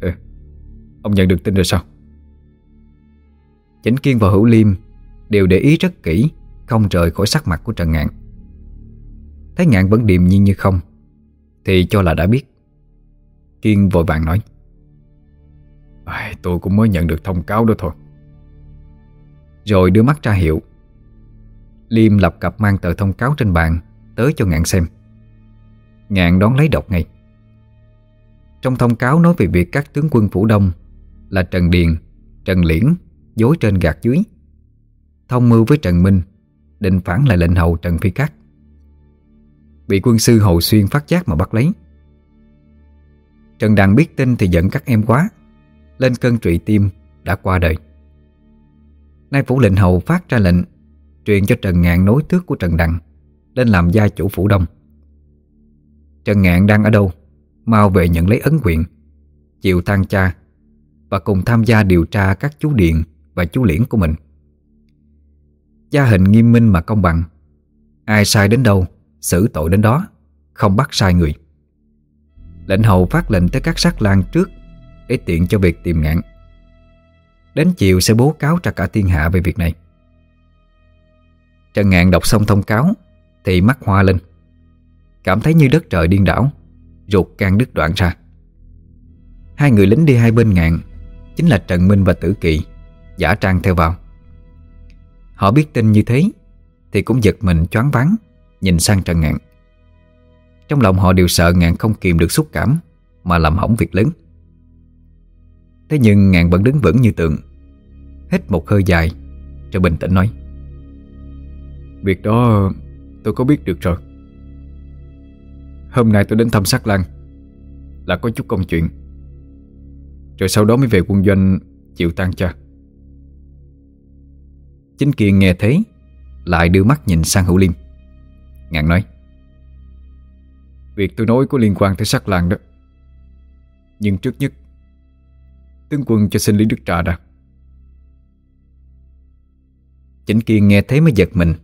Ừ Ông nhận được tin rồi sao? Chánh Kiên và Hữu Liêm Đều để ý rất kỹ Không rời khỏi sắc mặt của Trần Ngạn. Thấy Ngạn vẫn điềm nhiên như không Thì cho là đã biết. Kiên vội vàng nói à, Tôi cũng mới nhận được thông cáo đó thôi. Rồi đưa mắt ra hiệu. Liêm lập cặp mang tờ thông cáo trên bàn Tới cho Ngạn xem. Ngạn đón lấy đọc ngay. Trong thông cáo nói về việc các tướng quân Phủ Đông Là Trần Điền, Trần Liễn Dối trên gạt dưới. Thông mưu với Trần Minh Định phản lại lệnh hầu Trần Phi Cát. Bị quân sư Hầu Xuyên phát giác mà bắt lấy. Trần Đàn biết tin thì giận các em quá Lên cơn trụy tim Đã qua đời. Nay phủ lệnh hầu phát ra lệnh, Truyền cho Trần Ngạn nối tước của Trần đặng Lên làm gia chủ phủ đông. Trần Ngạn đang ở đâu? Mau về nhận lấy ấn quyền Chịu tang cha Và cùng tham gia điều tra các chú điện Và chú liễn của mình. Gia hình nghiêm minh mà công bằng, Ai sai đến đâu, Xử tội đến đó, Không bắt sai người. Lệnh hầu phát lệnh tới các sát lang trước, Để tiện cho việc tìm ngạn. Đến chiều sẽ bố cáo ra cả thiên hạ về việc này. Trần Ngạn đọc xong thông cáo, Thì mắt hoa lên. Cảm thấy như đất trời điên đảo, Ruột càng đứt đoạn ra. Hai người lính đi hai bên ngạn, Chính là Trần Minh và Tử Kỵ, Giả trang theo vào. Họ biết tin như thế, Thì cũng giật mình choáng váng, Nhìn sang Trần Ngạn. Trong lòng họ đều sợ Ngạn không kìm được xúc cảm, Mà làm hỏng việc lớn. Thế nhưng Ngạn vẫn đứng vững như tượng Hít một hơi dài Rồi bình tĩnh nói. Việc đó tôi có biết được rồi. Hôm nay tôi đến thăm sát Lan Là có chút công chuyện. Rồi sau đó mới về quân doanh Chịu tan cha. Chính Kiên nghe thế Lại đưa mắt nhìn sang Hữu Liêm. Ngạn nói Việc tôi nói có liên quan tới sắc lan đó. Nhưng trước nhất Tướng quân cho xin Lý Đức Trà đã. Chính Kiên nghe thế mới giật mình,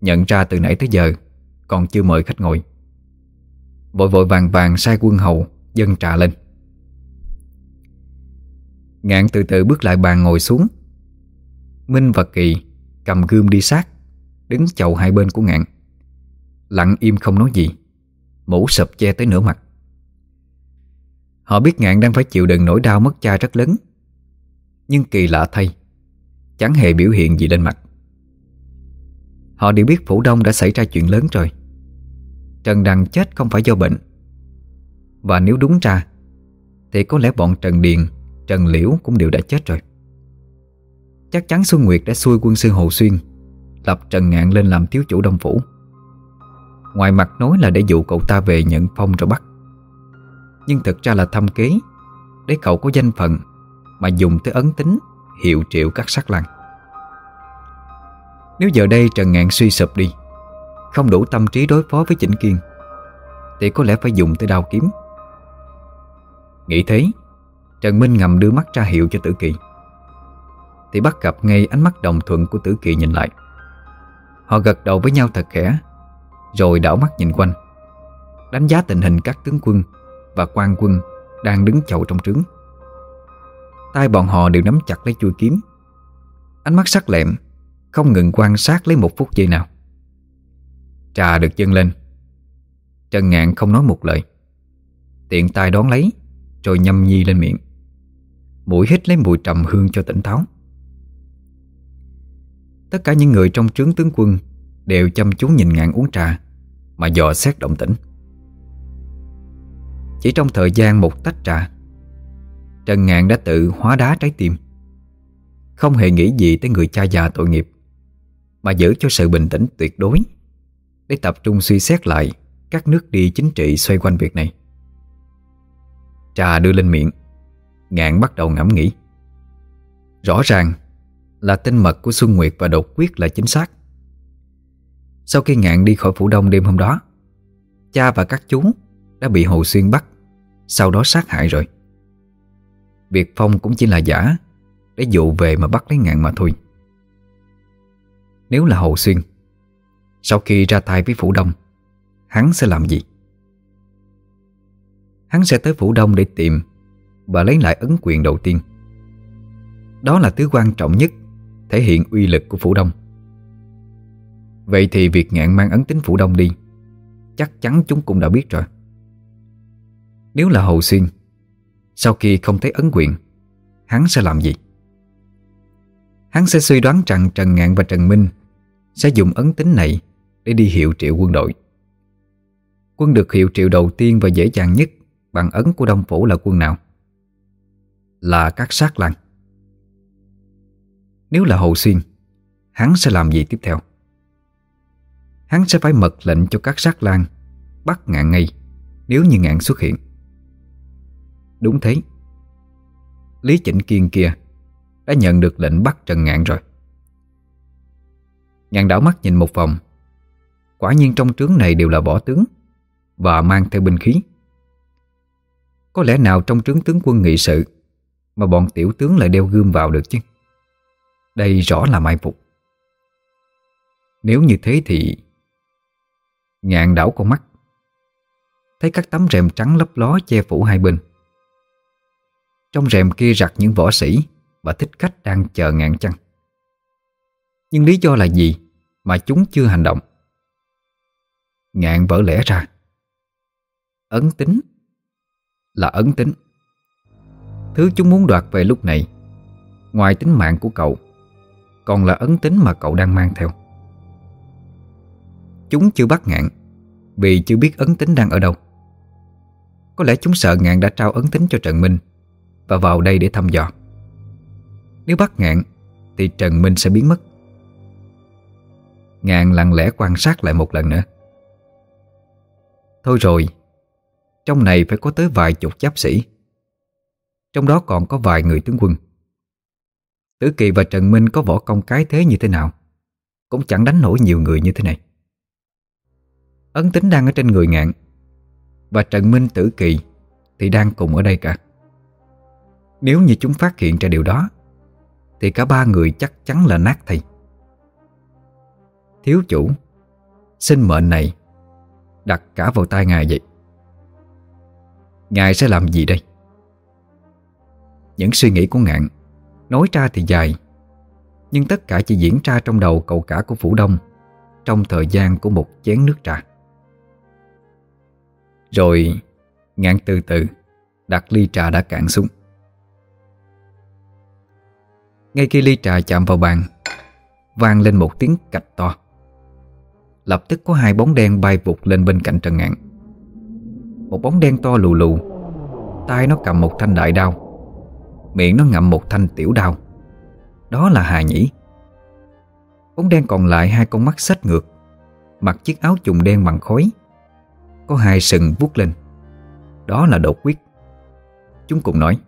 Nhận ra từ nãy tới giờ Còn chưa mời khách ngồi. Vội vội vàng vàng sai quân hầu, Dâng trà lên. Ngạn từ từ bước lại bàn ngồi xuống. Minh và Kỳ Cầm gươm đi sát, Đứng chầu hai bên của ngạn. Lặng im không nói gì, Mũ sập che tới nửa mặt. Họ biết ngạn đang phải chịu đựng nỗi đau mất cha rất lớn. Nhưng kỳ lạ thay, Chẳng hề biểu hiện gì lên mặt. Họ đều biết Phủ Đông đã xảy ra chuyện lớn rồi. Trần Đằng chết không phải do bệnh. Và nếu đúng ra, Thì có lẽ bọn Trần Điền, Trần Liễu cũng đều đã chết rồi. Chắc chắn Xuân Nguyệt đã xui quân sư Hồ Xuyên, Lập Trần Ngạn lên làm thiếu chủ Đông Phủ. Ngoài mặt nói là để dụ cậu ta về nhận phong rồi bắt. Nhưng thực ra là thâm kế Để cậu có danh phận Mà dùng tới ấn tính, Hiệu triệu các sắc lăng. Nếu giờ đây Trần Ngạn suy sụp đi, Không đủ tâm trí đối phó với Chỉnh Kiên, Thì có lẽ phải dùng tới đao kiếm. Nghĩ thế, Trần Minh ngầm đưa mắt ra hiệu cho Tử Kỳ. Thì bắt gặp ngay ánh mắt đồng thuận của Tử Kỳ nhìn lại. Họ gật đầu với nhau thật khẽ, Rồi đảo mắt nhìn quanh, Đánh giá tình hình các tướng quân và quan quân đang đứng chậu trong trứng tay bọn họ đều nắm chặt lấy chuôi kiếm. Ánh mắt sắc lẹm, Không ngừng quan sát lấy một phút giây nào. Trà được dâng lên. Trần Ngạn không nói một lời. Tiện tay đón lấy, Rồi nhâm nhi lên miệng. Mũi hít lấy mùi trầm hương cho tỉnh táo. Tất cả những người trong trướng tướng quân Đều chăm chú nhìn ngạn uống trà, Mà dò xét động tĩnh. Chỉ trong thời gian một tách trà, Trần Ngạn đã tự hóa đá trái tim. Không hề nghĩ gì tới người cha già tội nghiệp, Mà giữ cho sự bình tĩnh tuyệt đối Để tập trung suy xét lại Các nước đi chính trị xoay quanh việc này. Trà đưa lên miệng, Ngạn bắt đầu ngẫm nghĩ. Rõ ràng là tin mật của Xuân Nguyệt và Đột Quyết là chính xác. Sau khi Ngạn đi khỏi Phủ Đông đêm hôm đó, Cha và các chú đã bị Hồ Xuyên bắt. Sau đó sát hại rồi. Việc Phong cũng chỉ là giả, Để dụ về mà bắt lấy Ngạn mà thôi. Nếu là Hồ Xuyên, Sau khi ra tay với Phủ Đông, Hắn sẽ làm gì? Hắn sẽ tới Phủ Đông để tìm Và lấy lại ấn quyền đầu tiên. Đó là thứ quan trọng nhất, Thể hiện uy lực của Phủ Đông. Vậy thì việc ngạn mang ấn tính Phủ Đông đi, Chắc chắn chúng cũng đã biết rồi. Nếu là Hồ Xuyên, Sau khi không thấy ấn quyền, Hắn sẽ làm gì? Hắn sẽ suy đoán rằng Trần Ngạn và Trần Minh Sẽ dùng ấn tính này Để đi hiệu triệu quân đội Quân được hiệu triệu đầu tiên và dễ dàng nhất Bằng ấn của Đông Phủ là quân nào? Là các sát lăng Nếu là Hồ Xuyên, Hắn sẽ làm gì tiếp theo? Hắn sẽ phải mật lệnh cho các sát lang Bắt ngạn ngay Nếu như ngạn xuất hiện Đúng thế. Lý Chỉnh Kiên kia Đã nhận được lệnh bắt Trần Ngạn rồi. Ngạn đảo mắt nhìn một vòng. Quả nhiên trong trướng này đều là võ tướng Và mang theo binh khí. Có lẽ nào trong trướng tướng quân nghị sự Mà bọn tiểu tướng lại đeo gươm vào được chứ? Đây rõ là mai phục. Nếu như thế thì Ngạn đảo con mắt, Thấy các tấm rèm trắng lấp ló che phủ hai bên. Trong rèm kia rặt những võ sĩ Và thích khách đang chờ ngàn chăng? Nhưng lý do là gì Mà chúng chưa hành động? Ngạn vỡ lẽ ra. Ấn tính Là ấn tính. Thứ chúng muốn đoạt về lúc này, Ngoài tính mạng của cậu, Còn là ấn tính mà cậu đang mang theo. Chúng chưa bắt ngạn Vì chưa biết ấn tính đang ở đâu. Có lẽ chúng sợ ngạn đã trao ấn tính cho Trần Minh và vào đây để thăm dò. Nếu bắt ngạn, Thì Trần Minh sẽ biến mất. Ngạn lặng lẽ quan sát lại một lần nữa. Thôi rồi, Trong này phải có tới vài chục giáp sĩ. Trong đó còn có vài người tướng quân. Tử Kỳ và Trần Minh có võ công cái thế như thế nào, Cũng chẳng đánh nổi nhiều người như thế này. Ấn tính đang ở trên người ngạn, Và Trần Minh, Tử Kỳ Thì đang cùng ở đây cả. Nếu như chúng phát hiện ra điều đó, Thì cả ba người chắc chắn là nát thầy. Thiếu chủ Sinh mệnh này Đặt cả vào tay ngài vậy. Ngài sẽ làm gì đây? Những suy nghĩ của ngạn Nói ra thì dài, Nhưng tất cả chỉ diễn ra trong đầu cậu cả của Phủ Đông Trong thời gian của một chén nước trà. Rồi ngạn từ từ Đặt ly trà đã cạn xuống. Ngay khi ly trà chạm vào bàn, vang lên một tiếng cạch to. Lập tức có hai bóng đen bay vụt lên bên cạnh Trần Ngạn. Một bóng đen to lù lù, tay nó cầm một thanh đại đao, Miệng nó ngậm một thanh tiểu đao. Đó là Hà Nhĩ. Bóng đen còn lại hai con mắt xách ngược, Mặc chiếc áo trùng đen bằng khói, Có hai sừng vuốt lên. Đó là đột quyết. Chúng cùng nói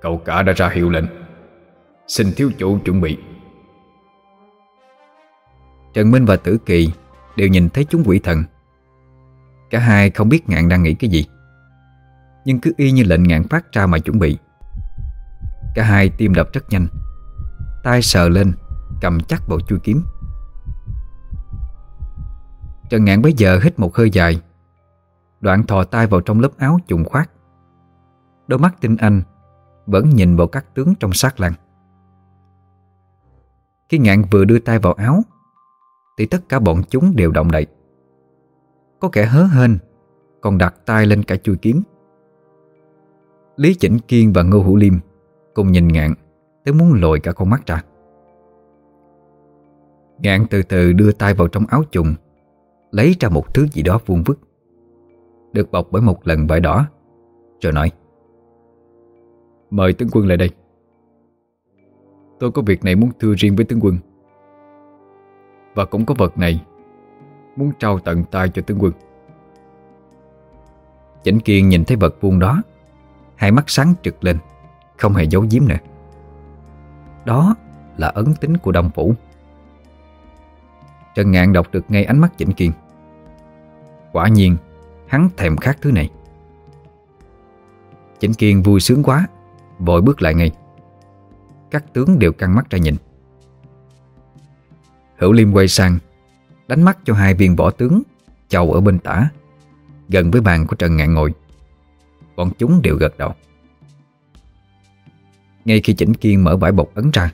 Cậu cả đã ra hiệu lệnh. Xin thiếu chủ chuẩn bị. Trần Minh và Tử Kỳ Đều nhìn thấy chúng quỷ thần. Cả hai không biết ngạn đang nghĩ cái gì, Nhưng cứ y như lệnh ngạn phát ra mà chuẩn bị. Cả hai tim đập rất nhanh, tay sờ lên, Cầm chắc bộ chui kiếm. Trần Ngạn bấy giờ hít một hơi dài, Đoạn thò tay vào trong lớp áo trùng khoát Đôi mắt tinh anh vẫn nhìn vào các tướng trong sát lăng Khi Ngạn vừa đưa tay vào áo, Thì tất cả bọn chúng đều động đậy. Có kẻ hớ hên, Còn đặt tay lên cả chui kiếm Lý Chỉnh Kiên và Ngô Hữu Liêm Cùng nhìn Ngạn Tới muốn lồi cả con mắt ra. Ngạn từ từ đưa tay vào trong áo trùng Lấy ra một thứ gì đó vuông vức, Được bọc bởi một lần vải đỏ, Rồi nói Mời tướng quân lại đây. Tôi có việc này muốn thưa riêng với tướng quân. Và cũng có vật này Muốn trao tận tay cho tướng quân. Chỉnh Kiên nhìn thấy vật vuông đó, Hai mắt sáng trực lên, Không hề giấu giếm nữa. Đó là ấn tính của Đông Phủ. Trần Ngạn đọc được ngay ánh mắt Chỉnh Kiên. Quả nhiên, Hắn thèm khát thứ này. Chỉnh Kiên vui sướng quá. Vội bước lại ngay. Các tướng đều căng mắt ra nhìn. Hữu Liêm quay sang, Đánh mắt cho hai viên võ tướng Chầu ở bên tả, Gần với bàn của Trần Ngạn ngồi. Bọn chúng đều gật đầu. Ngay khi Chỉnh Kiên mở vải bọc ấn ra,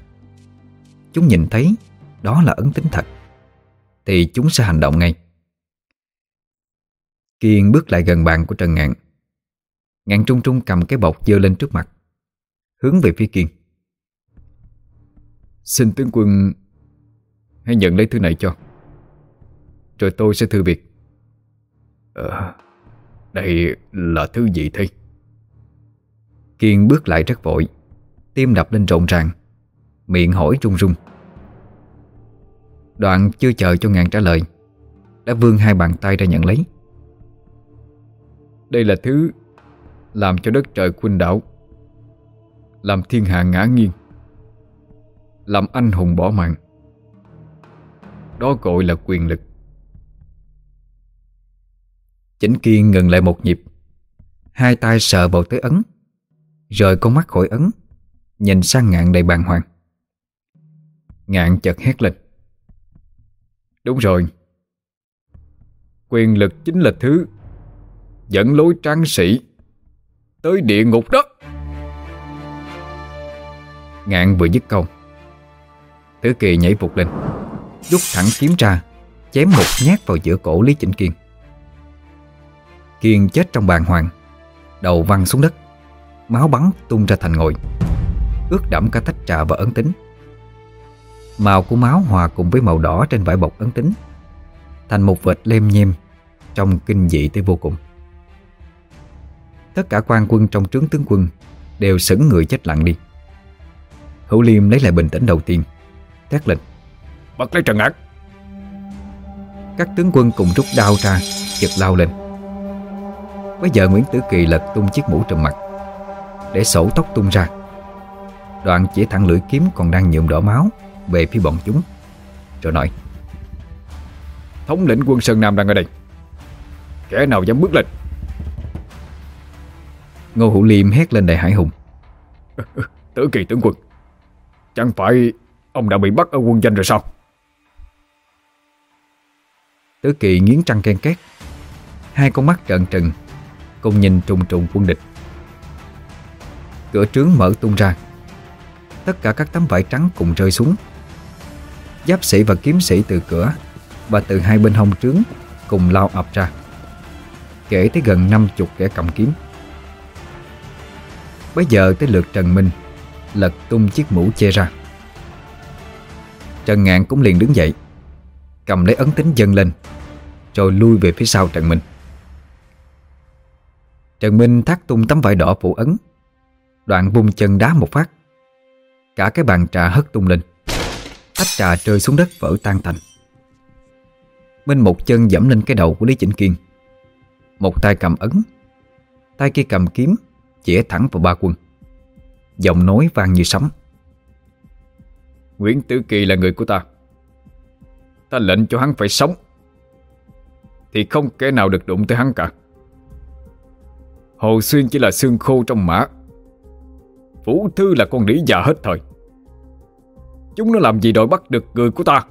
Chúng nhìn thấy Đó là ấn tính thật, Thì chúng sẽ hành động ngay. Kiên bước lại gần bàn của Trần Ngạn Ngạn trung trung cầm cái bọc dơ lên trước mặt. Hướng về phía Kiên. Xin tướng quân Hãy nhận lấy thứ này cho. Rồi tôi sẽ thư việc. Ờ Đây là thứ gì thế? Kiên bước lại rất vội, Tim đập lên rộn ràng, Miệng hỏi run run. Đoạn chưa chờ cho ngàn trả lời, Đã vươn hai bàn tay ra nhận lấy. Đây là thứ Làm cho đất trời khuynh đảo. Làm thiên hạ ngã nghiêng. Làm anh hùng bỏ mạng. Đó gọi là quyền lực. Chỉnh Kiên ngừng lại một nhịp. Hai tay sờ vào tới ấn. Rời con mắt khỏi ấn. Nhìn sang ngạn đầy bàng hoàng. Ngạn chợt hét lên. Đúng rồi. Quyền lực chính là thứ Dẫn lối tráng sĩ Tới địa ngục đó. Ngạn vừa dứt câu. Tứ kỳ nhảy vụt lên, Rút thẳng kiếm ra, Chém một nhát vào giữa cổ Lý Chỉnh Kiên. Kiên chết trong bàn hoàng, Đầu văng xuống đất, Máu bắn tung ra thành ngồi, Ướt đẫm cả tách trà và ấn tính. Màu của máu hòa cùng với màu đỏ trên vải bọc ấn tính, Thành một vệt lem nhem Trông kinh dị tới vô cùng. Tất cả quan quân trong trướng tướng quân Đều sững người chết lặng đi. Hữu Liêm lấy lại bình tĩnh đầu tiên. Thét lên Bật lấy trần ác. Các tướng quân cùng rút đao ra Chật lao lên. Bây giờ Nguyễn Tử Kỳ lật tung chiếc mũ trùm mặt Để sổ tóc tung ra. Đoạn chỉ thẳng lưỡi kiếm còn đang nhuộm đỏ máu Về phía bọn chúng Rồi nói Thống lĩnh quân Sơn Nam đang ở đây. Kẻ nào dám bước lên? Ngô Hữu Liêm hét lên đầy hải hùng. *laughs* Tử kỳ tướng quân Chẳng phải ông đã bị bắt ở quân danh rồi sao? Tứ kỳ nghiến trăng ken két Hai con mắt trợn trừng, Cùng nhìn trùng trùng quân địch. Cửa trướng mở tung ra. Tất cả các tấm vải trắng cùng rơi xuống. Giáp sĩ và kiếm sĩ từ cửa Và từ hai bên hông trướng Cùng lao ập ra, Kể tới gần năm chục kẻ cầm kiếm. Bây giờ tới lượt Trần Minh Lật tung chiếc mũ che ra. Trần Ngạn cũng liền đứng dậy, Cầm lấy ấn tính dâng lên, Rồi lui về phía sau Trần Minh. Trần Minh thắt tung tấm vải đỏ phủ ấn, Đoạn bung chân đá một phát, Cả cái bàn trà hất tung lên. Tách trà rơi xuống đất vỡ tan thành. Minh một chân dẫm lên cái đầu của Lý Chỉnh Kiên. Một tay cầm ấn, Tay kia cầm kiếm Chỉa thẳng vào ba quân. Giọng nói vang như sấm. Nguyễn Tử Kỳ là người của ta. Ta lệnh cho hắn phải sống. Thì không kẻ nào được đụng tới hắn cả. Hồ Xuyên chỉ là xương khô trong mã. Vũ Thư là con đĩ già hết thời. Chúng nó làm gì đòi bắt được người của ta?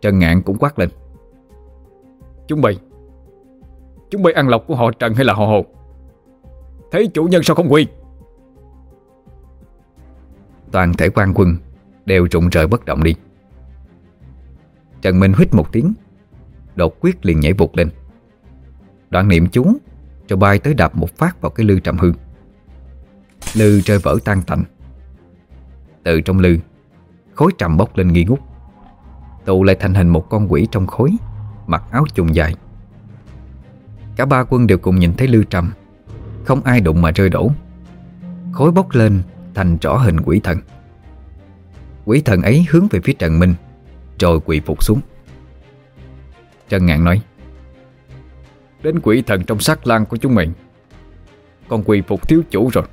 Trần Ngạn cũng quát lên. Chúng bay. Chúng bay ăn lộc của họ Trần hay là họ Hồ Thấy chủ nhân sao không quy Toàn thể quan quân Đều trụng rời bất động đi. Trần Minh hít một tiếng, Đột quyết liền nhảy vụt lên. Đoạn niệm chú cho bay tới đạp một phát vào cái lư trầm hương Lư rơi vỡ tan tành. Từ trong lư, Khối trầm bốc lên nghi ngút. Tụ lại thành hình một con quỷ trong khối, Mặc áo trùng dài. Cả ba quân đều cùng nhìn thấy lư trầm. Không ai đụng mà rơi đổ. Khối bốc lên thành rõ hình quỷ thần. Quỷ thần ấy hướng về phía Trần Minh, Rồi quỳ phục xuống. Trần Ngạn nói, Đến quỷ thần trong sắc lan của chúng mình Còn quỳ phục thiếu chủ rồi.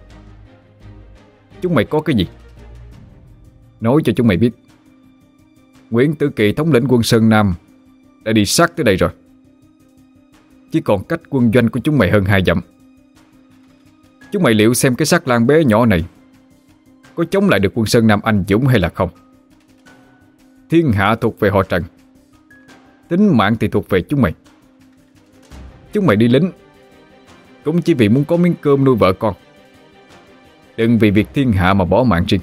Chúng mày có cái gì? Nói cho chúng mày biết, Nguyễn Tử Kỳ thống lĩnh quân Sơn Nam Đã đi sát tới đây rồi. Chỉ còn cách quân doanh của chúng mày hơn hai dặm. Chúng mày liệu xem cái xác lang bé nhỏ này Có chống lại được quân Sơn Nam anh dũng hay là không? Thiên hạ thuộc về họ Trần, Tính mạng thì thuộc về chúng mày. Chúng mày đi lính, Cũng chỉ vì muốn có miếng cơm nuôi vợ con. Đừng vì việc thiên hạ mà bỏ mạng riêng.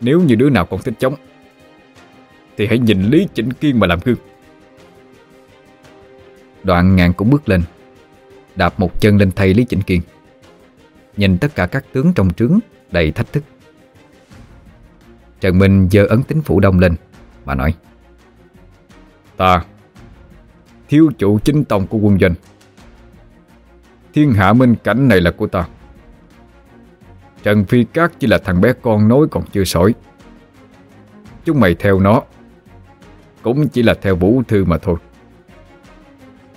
Nếu như đứa nào còn thích chống, Thì hãy nhìn Lý Chỉnh Kiên mà làm gương. Đoạn ngàn cũng bước lên, Đạp một chân lên thay Lý Chỉnh Kiên. Nhìn tất cả các tướng trong trướng Đầy thách thức. Trần Minh giơ ấn tính phủ đông lên, Mà nói, Ta, Thiếu chủ chính tông của quân doanh. Thiên hạ minh cảnh này là của ta. Trần Phi Cát chỉ là thằng bé con nói còn chưa sỏi. Chúng mày theo nó, Cũng chỉ là theo vũ thư mà thôi.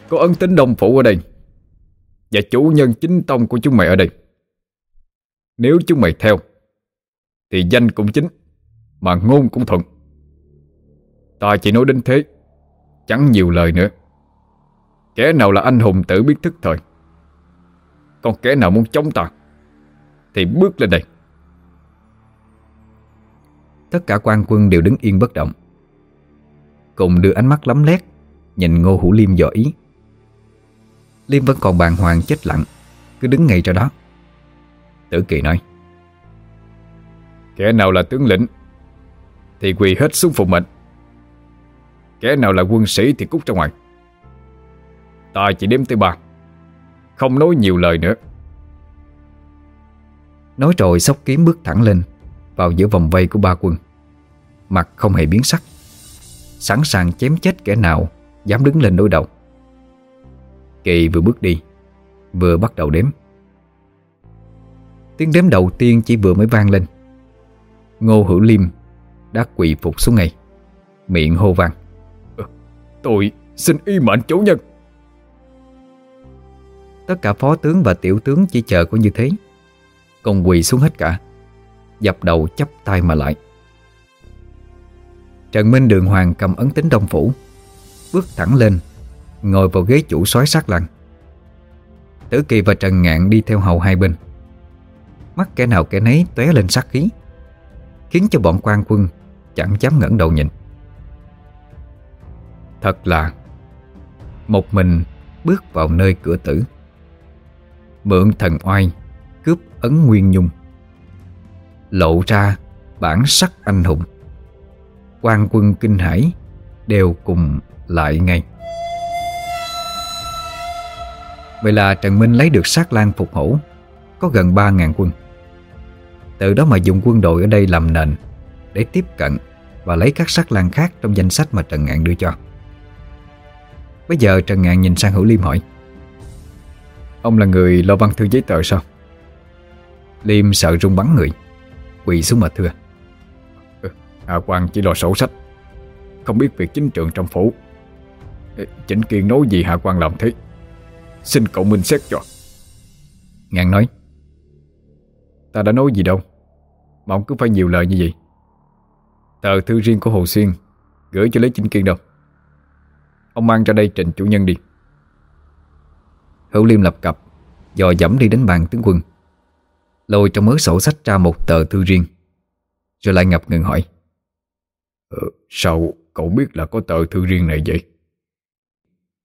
Có ấn tính đông phủ ở đây, Và chủ nhân chính tông của chúng mày ở đây. Nếu chúng mày theo, Thì danh cũng chính, Mà ngôn cũng thuận. Ta chỉ nói đến thế, Chẳng nhiều lời nữa. Kẻ nào là anh hùng tử biết thức thời, Còn kẻ nào muốn chống ta, Thì bước lên đây. Tất cả quan quân đều đứng yên bất động, Cùng đưa ánh mắt lắm lét Nhìn Ngô Hữu Liêm dò ý. Liêm vẫn còn bàng hoàng chết lặng, Cứ đứng ngay ra đó. Tử Kỳ nói. Kẻ nào là tướng lĩnh Thì quỳ hết xuống phục mệnh. Kẻ nào là quân sĩ thì cút ra ngoài. Ta chỉ đếm tới ba, Không nói nhiều lời nữa. Nói rồi sóc kiếm bước thẳng lên Vào giữa vòng vây của ba quân. Mặt không hề biến sắc, Sẵn sàng chém chết kẻ nào Dám đứng lên đối đầu. Kỳ vừa bước đi, Vừa bắt đầu đếm. Tiếng đếm đầu tiên chỉ vừa mới vang lên. Ngô Hữu Liêm Đã quỳ phục xuống ngay Miệng hô vang. Tôi xin y mệnh chủ nhân. Tất cả phó tướng và tiểu tướng chỉ chờ có như thế. Còn quỳ xuống hết cả Dập đầu chắp tay mà lại. Trần Minh Đường Hoàng cầm ấn tính đông phủ Bước thẳng lên Ngồi vào ghế chủ soái sát lăng Tử Kỳ và Trần Ngạn đi theo hầu hai bên Mắt kẻ nào kẻ nấy tóe lên sát khí, Khiến cho bọn quan quân Chẳng dám ngẩng đầu nhìn. Thật là, Một mình bước vào nơi cửa tử. Mượn thần oai Cướp ấn nguyên nhung, Lộ ra bản sắc anh hùng. Quan quân kinh hãi Đều cùng lại ngay. Vậy là Trần Minh lấy được sát lan phục hổ, Có gần ba ngàn quân. Từ đó mà dùng quân đội ở đây làm nền, Để tiếp cận Và lấy các sắc lang khác trong danh sách mà Trần Ngạn đưa cho. Bây giờ Trần Ngạn nhìn sang Hữu Liêm hỏi, Ông là người lo văn thư giấy tờ sao? Liêm sợ rung bắn người, Quỳ xuống mà thưa ờ, Hạ Hà Quang chỉ lo sổ sách, Không biết việc chính trường trong phủ. Chỉnh Kiên nói gì Hạ Quang làm thế? Xin cậu minh xét cho. Ngạn nói Ta đã nói gì đâu. Mà ông cứ phải nhiều lời như vậy. Tờ thư riêng của Hồ Xuyên Gửi cho lấy chính kiên đâu. Ông mang ra đây trình chủ nhân đi. Hữu Liêm lập cập Dò dẫm đi đến bàn tướng quân. Lôi trong mớ sổ sách ra một tờ thư riêng Rồi lại ngập ngừng hỏi. Ờ, Sao cậu biết là có tờ thư riêng này vậy?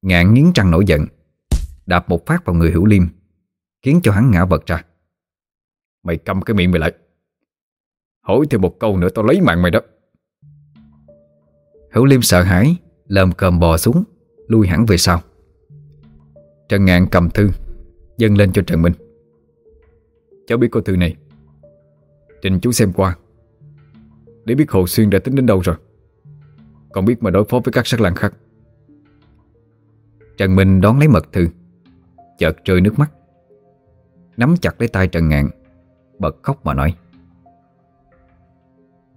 Ngạn nghiến răng nổi giận Đạp một phát vào người Hữu Liêm Khiến cho hắn ngã vật ra. Mày cầm cái miệng mày lại. Hỏi thêm một câu nữa tao lấy mạng mày đó. Hữu Liêm sợ hãi Lầm cơm bò xuống Lui hẳn về sau. Trần Ngạn cầm thư Dâng lên cho Trần Minh. Cháu biết cô thư này. Trình chú xem qua. Để biết Hồ Xuyên đã tính đến đâu rồi. Còn biết mà đối phó với các sắc làng khác. Trần Minh đón lấy mật thư Chợt rơi nước mắt. Nắm chặt lấy tay Trần Ngạn Bật khóc mà nói.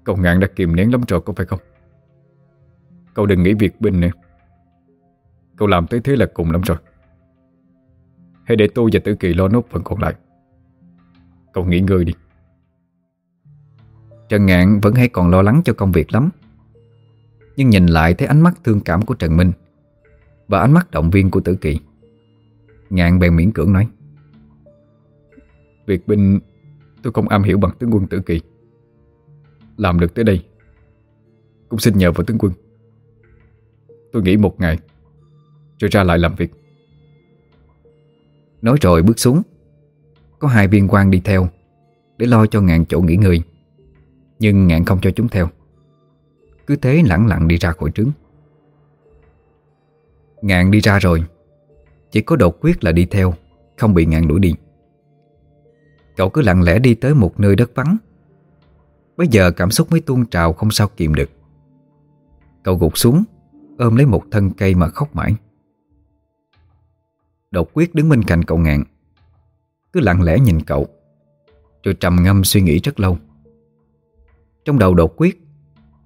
Cậu Ngạn đã kìm nén lắm rồi có phải không? Cậu đừng nghĩ việc binh nữa Cậu làm tới thế là cùng lắm rồi. Hãy để tôi và Tử Kỳ lo nốt phần còn lại. Cậu nghỉ ngơi đi. Trần Ngạn vẫn hay còn lo lắng cho công việc lắm. Nhưng nhìn lại thấy ánh mắt thương cảm của Trần Minh Và ánh mắt động viên của Tử Kỳ, Ngạn bèn miễn cưỡng nói. Việc binh tôi không am hiểu bằng tướng quân Tử Kỳ. Làm được tới đây, Cũng xin nhờ vào tướng quân. Tôi nghỉ một ngày, Rồi ra lại làm việc. Nói rồi bước xuống, Có hai viên quan đi theo, Để lo cho ngạn chỗ nghỉ ngơi. Nhưng ngạn không cho chúng theo. Cứ thế lẳng lặng đi ra khỏi trướng. Ngạn đi ra rồi, Chỉ có đột quyết là đi theo, Không bị ngạn đuổi đi. Cậu cứ lặng lẽ đi tới một nơi đất vắng. Bây giờ cảm xúc mới tuôn trào không sao kìm được. Cậu gục xuống, Ôm lấy một thân cây mà khóc mãi. Đột quyết đứng bên cạnh cậu ngạn Cứ lặng lẽ nhìn cậu, Rồi trầm ngâm suy nghĩ rất lâu. Trong đầu đột quyết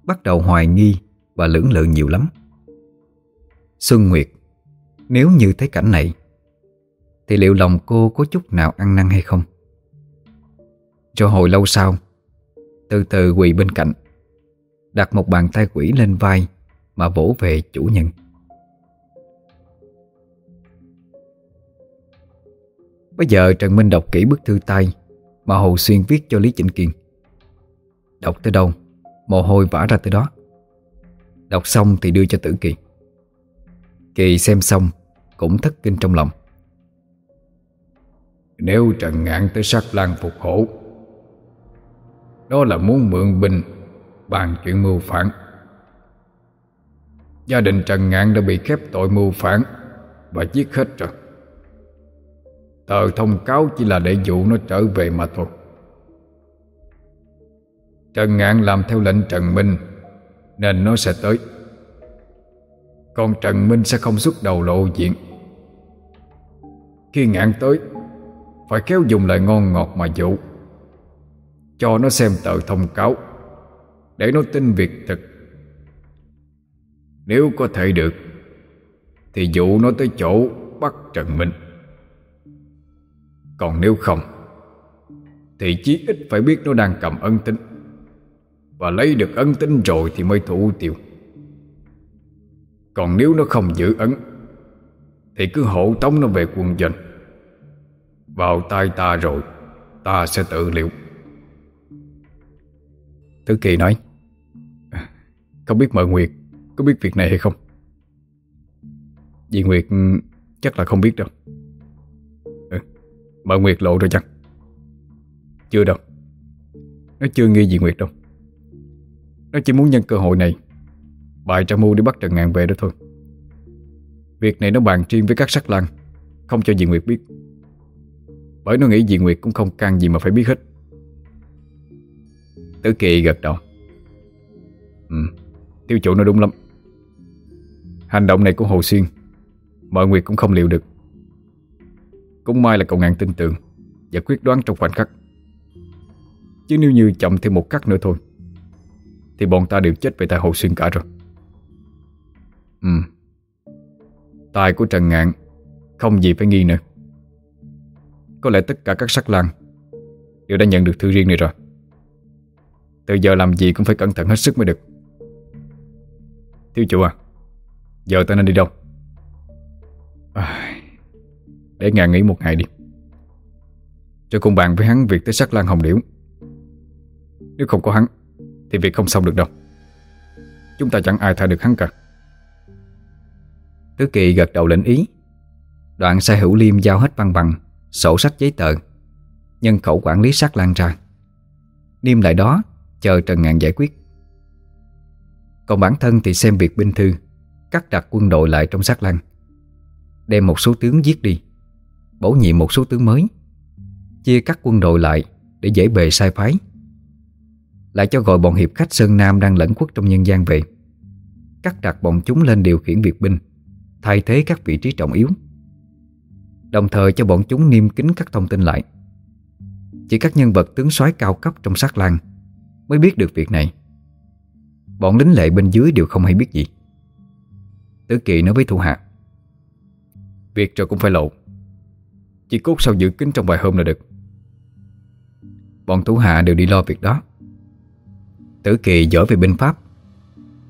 Bắt đầu hoài nghi Và lưỡng lự nhiều lắm. Xuân Nguyệt, Nếu như thấy cảnh này, Thì liệu lòng cô có chút nào ăn năn hay không? Cho hồi lâu sau. Từ từ quỳ bên cạnh, Đặt một bàn tay quỷ lên vai Mà vỗ về chủ nhân. Bây giờ Trần Minh đọc kỹ bức thư tay Mà Hồ Xuyên viết cho Lý Chỉnh Kiên. Đọc tới đâu, Mồ hôi vã ra tới đó. Đọc xong thì đưa cho Tử Kỳ. Kỳ xem xong Cũng thất kinh trong lòng. Nếu Trần Ngạn tới sát lan phục hổ đó là muốn mượn binh Bàn chuyện mưu phản. Gia đình Trần Ngạn đã bị khép tội mưu phản Và giết hết rồi. Tờ thông cáo chỉ là để dụ nó trở về mà thôi. Trần Ngạn làm theo lệnh Trần Minh, Nên nó sẽ tới. Còn Trần Minh sẽ không xuất đầu lộ diện. Khi Ngạn tới, Phải kéo dùng lời ngon ngọt mà dụ. Cho nó xem tờ thông cáo, Để nó tin việc thực. Nếu có thể được, Thì dụ nó tới chỗ bắt Trần Minh. Còn nếu không, Thì chí ít phải biết nó đang cầm ân tính Và lấy được ân tính rồi thì mới thủ tiêu. Còn nếu nó không giữ ấn, Thì cứ hộ tống nó về quân doanh. Vào tay ta rồi, Ta sẽ tự liệu tử Kỳ nói, Không biết mợ Nguyệt Có biết việc này hay không? Dì Nguyệt, chắc là không biết đâu. Ừ, mợ Nguyệt lộ rồi chăng? Chưa đâu. Nó chưa nghi dì Nguyệt đâu. Nó chỉ muốn nhân cơ hội này, Bài tra mưu để bắt Trần Ngạn về đó thôi. Việc này nó bàn riêng với các sắc lang, Không cho dì Nguyệt biết. Bởi nó nghĩ dì Nguyệt cũng không can gì mà phải biết hết. Tứ Kỳ gật đầu. Ừ Tiêu chủ nói đúng lắm. Hành động này của Hồ Xuyên, Mọi người cũng không liệu được. Cũng may là cậu ngàn tin tưởng Và quyết đoán trong khoảnh khắc. Chứ nếu như chậm thêm một khắc nữa thôi, Thì bọn ta đều chết về tay Hồ Xuyên cả rồi. Ừ Tài của Trần Ngạn Không gì phải nghi nữa. Có lẽ tất cả các sắc lang Đều đã nhận được thư riêng này rồi. Từ giờ làm gì cũng phải cẩn thận hết sức mới được. Thiếu chủ à Giờ ta nên đi đâu? À, Để ngàn nghỉ một ngày đi. Cho cùng bàn với hắn việc tới sắc lan hồng điểu. Nếu không có hắn Thì việc không xong được đâu. Chúng ta chẳng ai tha được hắn cả. Tứ kỳ gật đầu lệnh ý. Đoạn sai hữu liêm giao hết văn bằng Sổ sách giấy tờ Nhân khẩu quản lý sắc lan ra. Niêm lại đó Chờ Trần Ngạn giải quyết Còn bản thân thì xem việc binh thư, Cắt đặt quân đội lại trong sát lăng, Đem một số tướng giết đi, Bổ nhiệm một số tướng mới, Chia các quân đội lại Để dễ bề sai phái, Lại cho gọi bọn hiệp khách Sơn Nam Đang lẫn quốc trong nhân gian về, Cắt đặt bọn chúng lên điều khiển việc binh, Thay thế các vị trí trọng yếu, Đồng thời cho bọn chúng niêm kính các thông tin lại Chỉ các nhân vật tướng soái cao cấp trong sát lăng. Mới biết được việc này. Bọn lính lệ bên dưới đều không hay biết gì. Tứ kỳ nói với Thu Hạ Việc rồi cũng phải lộ. Chỉ cốt sau giữ kín trong vài hôm là được. Bọn Thu Hạ đều đi lo việc đó. Tử kỳ giỏi về binh pháp,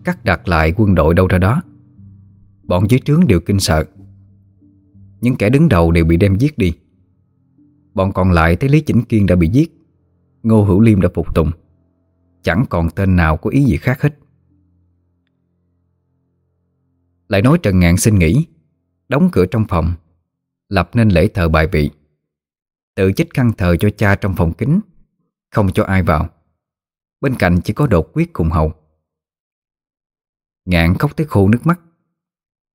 Cắt đặt lại quân đội đâu ra đó. Bọn dưới trướng đều kinh sợ. Những kẻ đứng đầu đều bị đem giết đi. Bọn còn lại thấy Lý Chỉnh Kiên đã bị giết, Ngô Hữu Liêm đã phục tùng. Chẳng còn tên nào có ý gì khác hết. Lại nói Trần Ngạn xin nghỉ, Đóng cửa trong phòng, Lập nên lễ thờ bài vị. Tự chích khăn thờ cho cha trong phòng kính Không cho ai vào. Bên cạnh chỉ có đột quyết cùng hầu. Ngạn khóc tới khô nước mắt.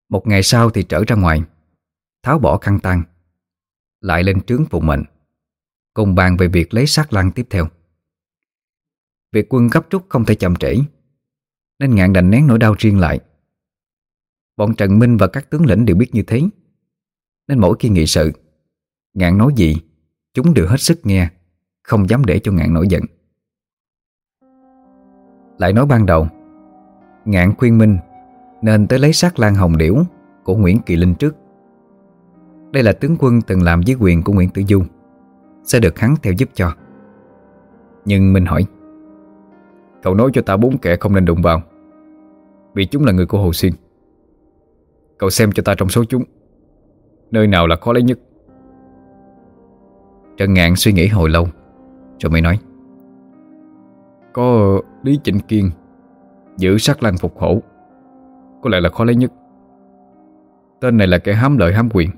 Một ngày sau thì trở ra ngoài, Tháo bỏ khăn tăng Lại lên trướng phụ mệnh, Cùng bàn về việc lấy sát lăng tiếp theo. Việc quân gấp rút không thể chậm trễ, Nên ngạn đành nén nỗi đau riêng lại. Bọn Trần Minh và các tướng lĩnh đều biết như thế, Nên mỗi khi nghị sự, Ngạn nói gì, Chúng đều hết sức nghe, Không dám để cho ngạn nổi giận. Lại nói ban đầu, Ngạn khuyên Minh Nên tới lấy sát lan hồng điểu Của Nguyễn Kỳ Linh trước. Đây là tướng quân từng làm dưới quyền của Nguyễn Tử Du, Sẽ được hắn theo giúp cho. Nhưng Minh hỏi Cậu nói cho ta bốn kẻ không nên đụng vào. Vì chúng là người của Hồ Xuyên Cậu xem cho ta trong số chúng, Nơi nào là khó lấy nhất. Trần Ngạn suy nghĩ hồi lâu, Rồi mới nói, Có Lý Trịnh Kiên Giữ sắc lăng phục hổ Có lẽ là khó lấy nhất. Tên này là kẻ hám lợi hám quyền,